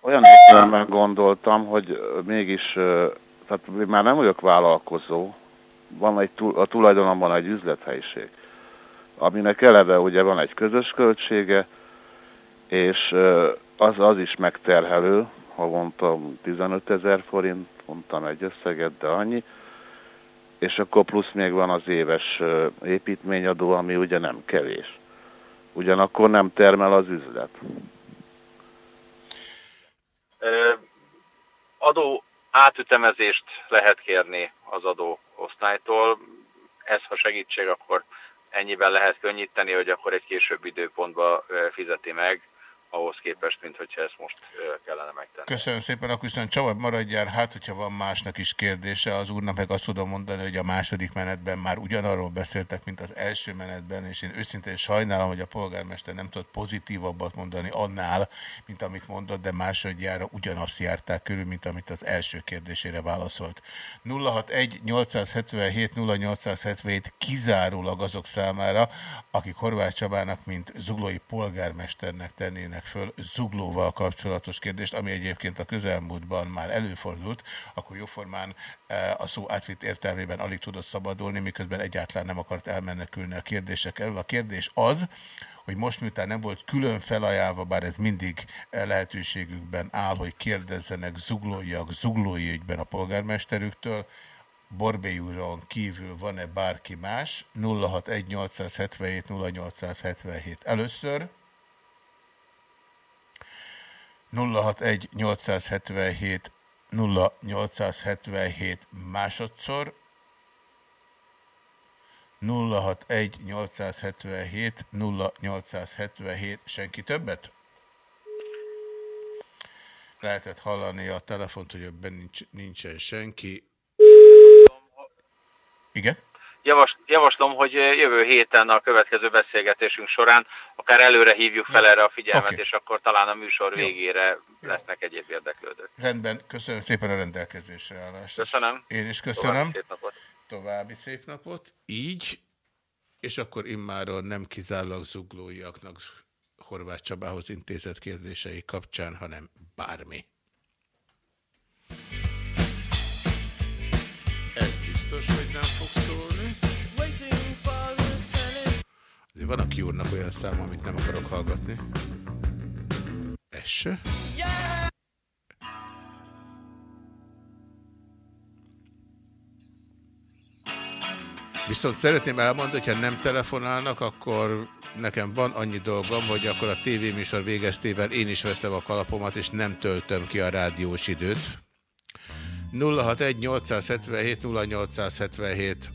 olyan értelemben gondoltam, hogy mégis, tehát már nem vagyok vállalkozó, van egy, a tulajdonomban egy üzlethelyiség, aminek eleve ugye van egy közös költsége, és az, az is megterhelő, havonta 15 ezer forint, mondtam egy összeget, de annyi, és akkor plusz még van az éves építményadó, ami ugye nem kevés. Ugyanakkor nem termel az üzlet. Adó átütemezést lehet kérni az adó osztálytól. Ez, ha segítség, akkor ennyiben lehet könnyíteni, hogy akkor egy később időpontba ö, fizeti meg, ahhoz képest, mint hogyha ezt most kellene megtenni. Köszönöm szépen, akkor viszont Csaba maradjál, hát hogyha van másnak is kérdése, az úrnak meg azt tudom mondani, hogy a második menetben már ugyanarról beszéltek, mint az első menetben, és én őszintén sajnálom, hogy a polgármester nem tudott pozitívabbat mondani annál, mint amit mondott, de másodjára ugyanazt járták körül, mint amit az első kérdésére válaszolt. 061 877 0877 kizárólag azok számára, akik Horváth Csabának, mint zuglói polgármesternek tennének föl zuglóval kapcsolatos kérdést, ami egyébként a közelmúltban már előfordult, akkor jóformán eh, a szó átvitt értelmében alig tudott szabadulni, miközben egyáltalán nem akart elmenekülni a kérdések elől. A kérdés az, hogy most miután nem volt külön felajánlva, bár ez mindig eh, lehetőségükben áll, hogy kérdezzenek zuglóiak zuglói ügyben a polgármesterüktől, Borbély úron kívül van-e bárki más? 061 877 0877 először. 061 877 0877 másodszor. 061 877 0877 senki többet? Lehetett hallani a telefont, hogy ebben nincs, nincsen senki. Igen? Javas, javaslom, hogy ö, jövő héten a következő beszélgetésünk során akár előre hívjuk fel erre a figyelmet, Oké. és akkor talán a műsor végére lesznek egyéb érdeklődők. Rendben, köszönöm szépen a rendelkezésre állást. Köszönöm. Én is További köszönöm. szép napot. További szép napot. Így, és akkor immáron nem kizárólag zuglóiaknak Horváth Csabához intézett kérdései kapcsán, hanem bármi. Biztos, hogy nem fog szólni. Azért van a kiúrnak olyan szám, amit nem akarok hallgatni. Ez se. Viszont szeretném elmondani, hogy ha nem telefonálnak, akkor nekem van annyi dolgom, hogy akkor a tévéműsor végeztével én is veszem a kalapomat, és nem töltöm ki a rádiós időt. 061 877 0877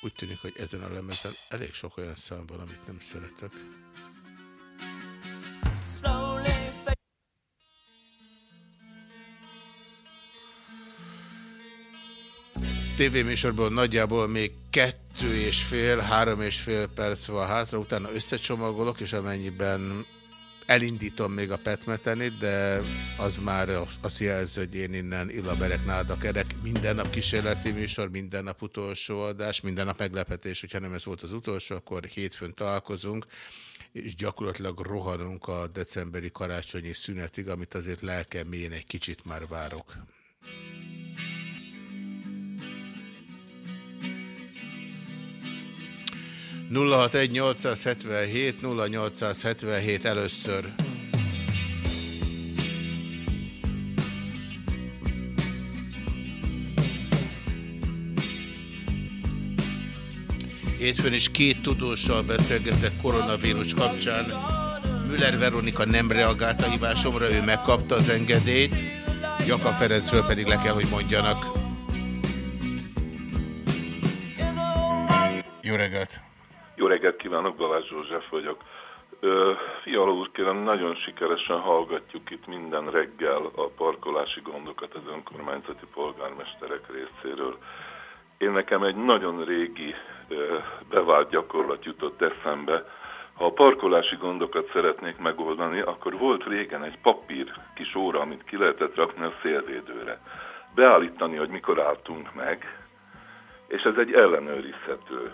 Úgy tűnik, hogy ezen a lemezen elég sok olyan szám van, amit nem szeretek. Tévéműsorból nagyjából még kettő és fél, három és fél perc van hátra, utána összecsomagolok, és amennyiben elindítom még a petmetenit, de az már azt jelzi, hogy én innen illaberek nádak erek. Minden nap kísérleti műsor, minden nap utolsó adás, minden nap meglepetés, hogyha nem ez volt az utolsó, akkor hétfőn találkozunk, és gyakorlatilag rohanunk a decemberi karácsonyi szünetig, amit azért lelkem mélyén egy kicsit már várok. Nulla hat egy 877 0877 először. Hétfőn is két tudóssal beszélgetek koronavírus kapcsán. Müller Veronika nem reagált a hívásomra, ő megkapta az engedélyt. Jaka Ferencről pedig le kell, hogy mondjanak. Jó reggelt! Jó reggelt kívánok, Balázs József vagyok. Fiala úr, kérem, nagyon sikeresen hallgatjuk itt minden reggel a parkolási gondokat az önkormányzati polgármesterek részéről. Én nekem egy nagyon régi bevált gyakorlat jutott eszembe. Ha a parkolási gondokat szeretnék megoldani, akkor volt régen egy papír kis óra, amit ki lehetett rakni a szélvédőre. Beállítani, hogy mikor álltunk meg, és ez egy ellenőrizhető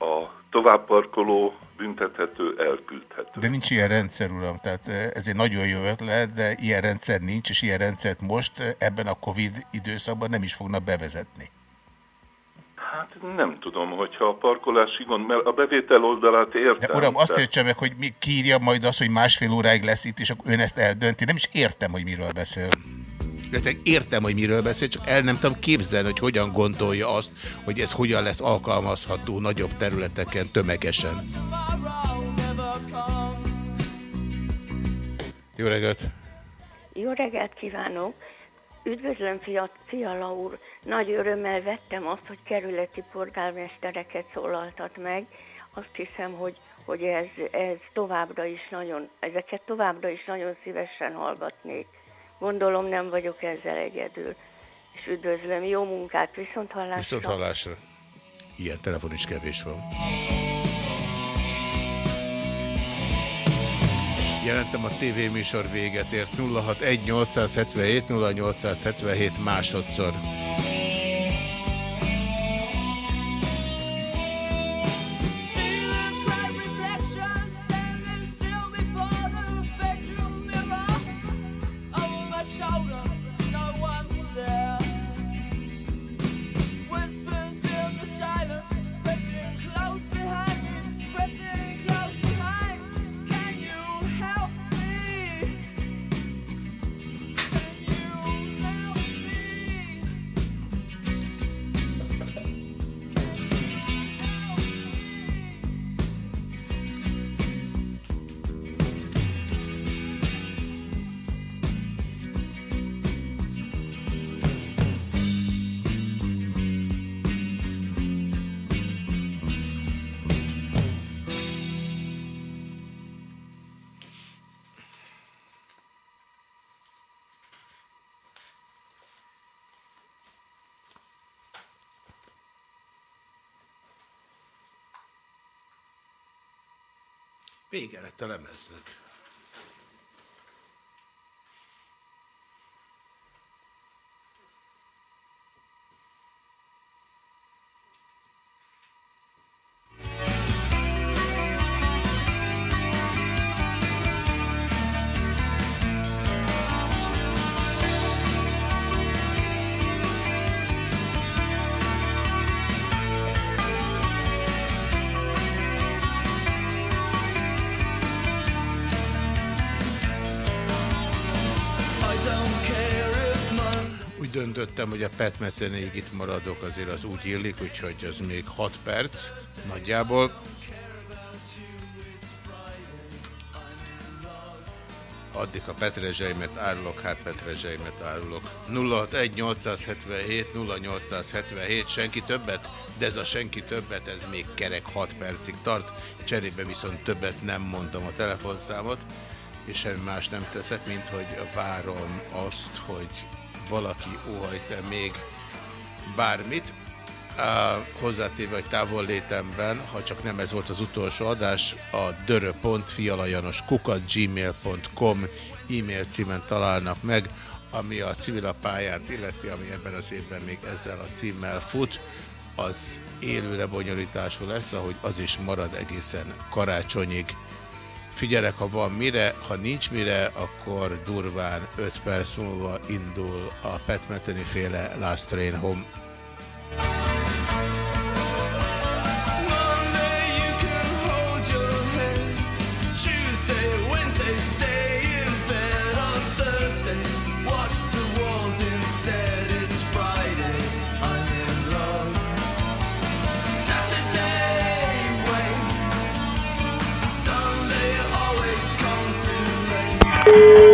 a továbbparkoló büntethető, elküldhető. De nincs ilyen rendszer, uram, tehát eh, ez egy nagyon jó ötlet, de ilyen rendszer nincs, és ilyen rendszert most eh, ebben a Covid időszakban nem is fognak bevezetni. Hát nem tudom, hogyha a parkolási gond, mert a bevétel oldalát értem. De uram, azt tehát- értse meg, hogy mi kírja majd azt, hogy másfél óráig lesz itt, és akkor ön ezt eldönti. Nem is értem, hogy miről beszél. Értem, hogy miről beszél, csak el nem tudom képzelni, hogy hogyan gondolja azt, hogy ez hogyan lesz alkalmazható nagyobb területeken tömegesen. Jó reggelt! Jó reggelt kívánok! Üdvözlöm, Fia- Fiala úr! Nagy örömmel vettem azt, hogy kerületi polgármestereket szólaltat meg. Azt hiszem, hogy, hogy ez, ez továbbra is nagyon, ezeket továbbra is nagyon szívesen hallgatnék. Gondolom nem vagyok ezzel egyedül. És üdvözlöm, jó munkát, viszont hallásra. Viszont hallásra. Ilyen telefon is kevés van. Jelentem a tévéműsor véget ért 061 877 0877 másodszor. Vége lett a lemeznek. Döntöttem, hogy a Pat Methenyig itt maradok, azért az úgy illik, úgyhogy az még 6 perc nagyjából. Addig a petrezseimet árulok, hát petrezseimet árulok. 061 877 0877, senki többet? De ez a senki többet, ez még kerek 6 percig tart. Cserébe viszont többet nem mondom a telefonszámot, és semmi más nem teszek, mint hogy várom azt, hogy valaki óhajt-e még bármit. Uh, hozzátéve, hogy távol létemben, ha csak nem ez volt az utolsó adás, a dörö.fialajanos kukat gmail.com e-mail címen találnak meg, ami a civil pályát illeti, ami ebben az évben még ezzel a címmel fut, az élő lebonyolítású lesz, ahogy az is marad egészen karácsonyig. Figyelek, ha van mire, ha nincs mire, akkor durván 5 perc múlva indul a Pat Metheny féle Last Train Home. Thank you.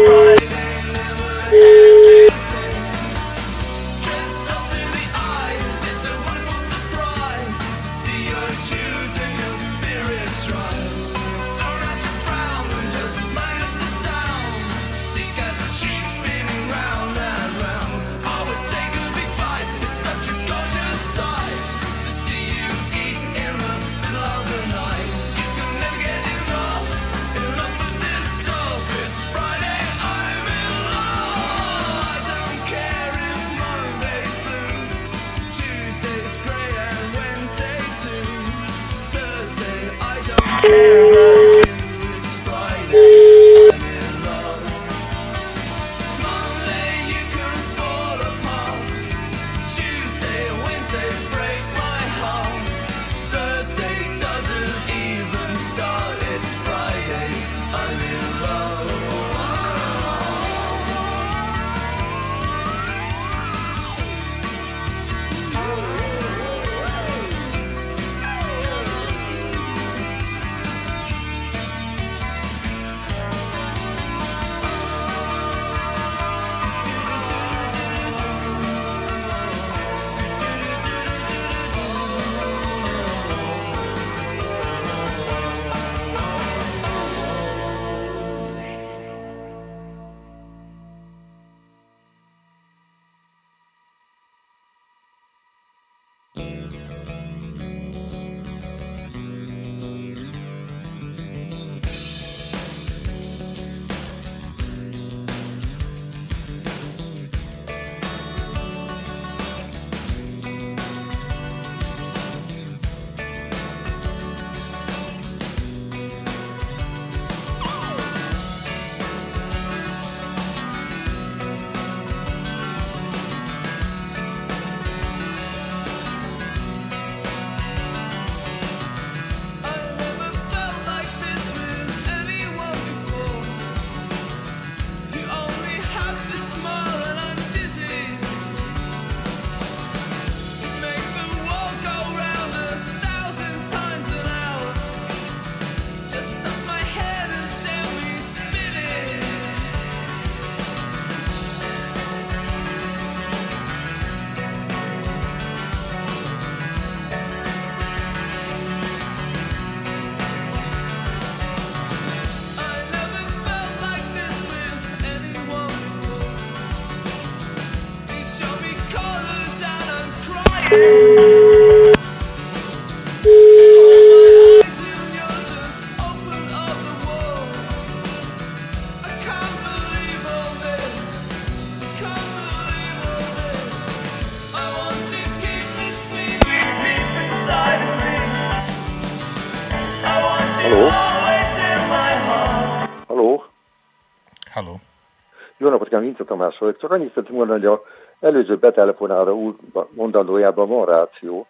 Kívánok, Vince Tamás vagyok. Csak annyit szeretném mondani, hogy a előző betelefonálra úr mondandójában van ráció,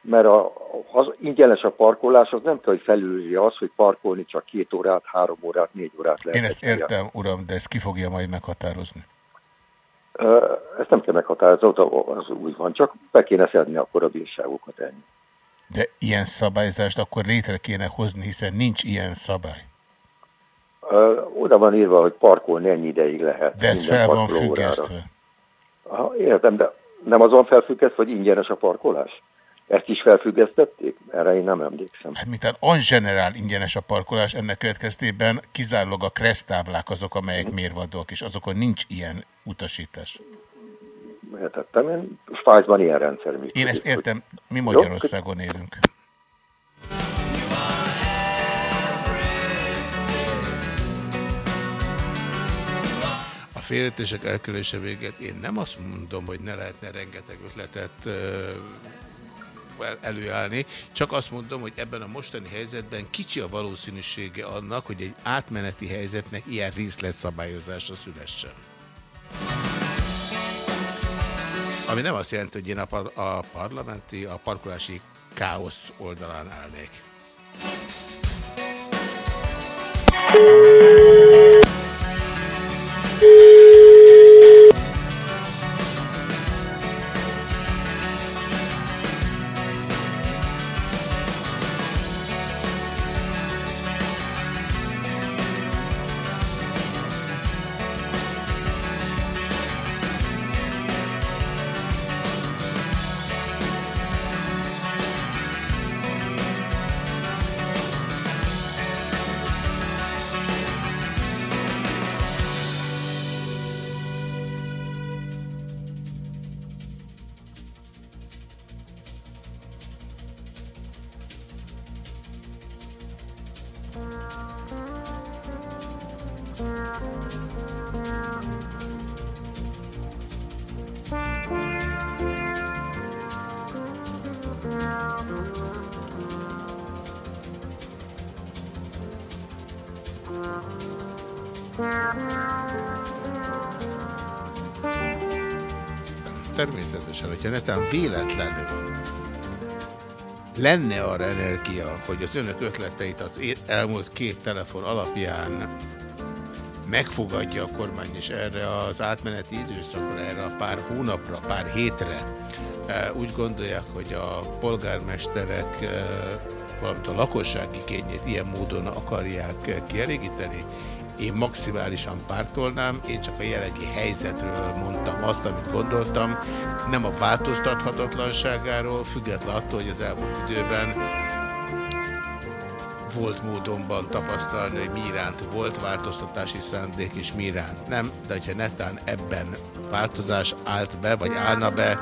mert a, az ingyenes a parkolás, az nem kell, hogy felülje az, hogy parkolni csak két órát, három órát, négy órát lehet. Én ezt értem, uram, de ezt ki fogja majd meghatározni? Ezt nem kell meghatározni, az úgy van, csak be kéne szedni akkor a bírságokat ennyi. De ilyen szabályzást akkor létre kéne hozni, hiszen nincs ilyen szabály. Oda van írva, hogy parkolni ennyi ideig lehet. De ez fel van függesztve. Aha, értem, de nem az van felfüggesztve, hogy ingyenes a parkolás? Ezt is felfüggesztették? Erre én nem emlékszem. Hát mintán on general ingyenes a parkolás, ennek következtében kizárólag a kresztáblák azok, amelyek mérvadók, és azokon nincs ilyen utasítás. Értettem, én Svájcban ilyen rendszer működik. Én ezt értem, mi Magyarországon élünk. Félretések elkerülése véget én nem azt mondom, hogy ne lehetne rengeteg ötletet előállni, csak azt mondom, hogy ebben a mostani helyzetben kicsi a valószínűsége annak, hogy egy átmeneti helyzetnek ilyen részletszabályozása szülessen. Ami nem azt jelenti, hogy én a, par a parlamenti, a parkolási káosz oldalán állnék. Természetesen, Música véletlenül. Lenne arra energia, hogy az önök ötleteit az elmúlt két telefon alapján megfogadja a kormány, és erre az átmeneti időszakra, erre a pár hónapra, pár hétre eh, úgy gondolják, hogy a polgármesterek, eh, valamint a lakosság igényét ilyen módon akarják kielégíteni, én maximálisan pártolnám, én csak a jelenlegi helyzetről mondtam azt, amit gondoltam, nem a változtathatatlanságáról, független attól, hogy az elmúlt időben volt módonban tapasztalni, hogy mi iránt volt változtatási szándék, és mi iránt nem, de hogyha netán ebben változás állt be, vagy állna be,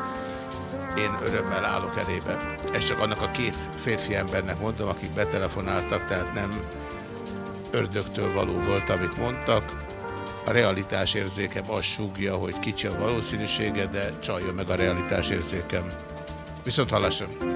én örömmel állok elébe. Ez csak annak a két férfi embernek mondom, akik betelefonáltak, tehát nem ördögtől való volt, amit mondtak. A realitás érzékem azt súgja, hogy kicsi a valószínűsége, de csaljon meg a realitás érzékem. Viszont hallásra!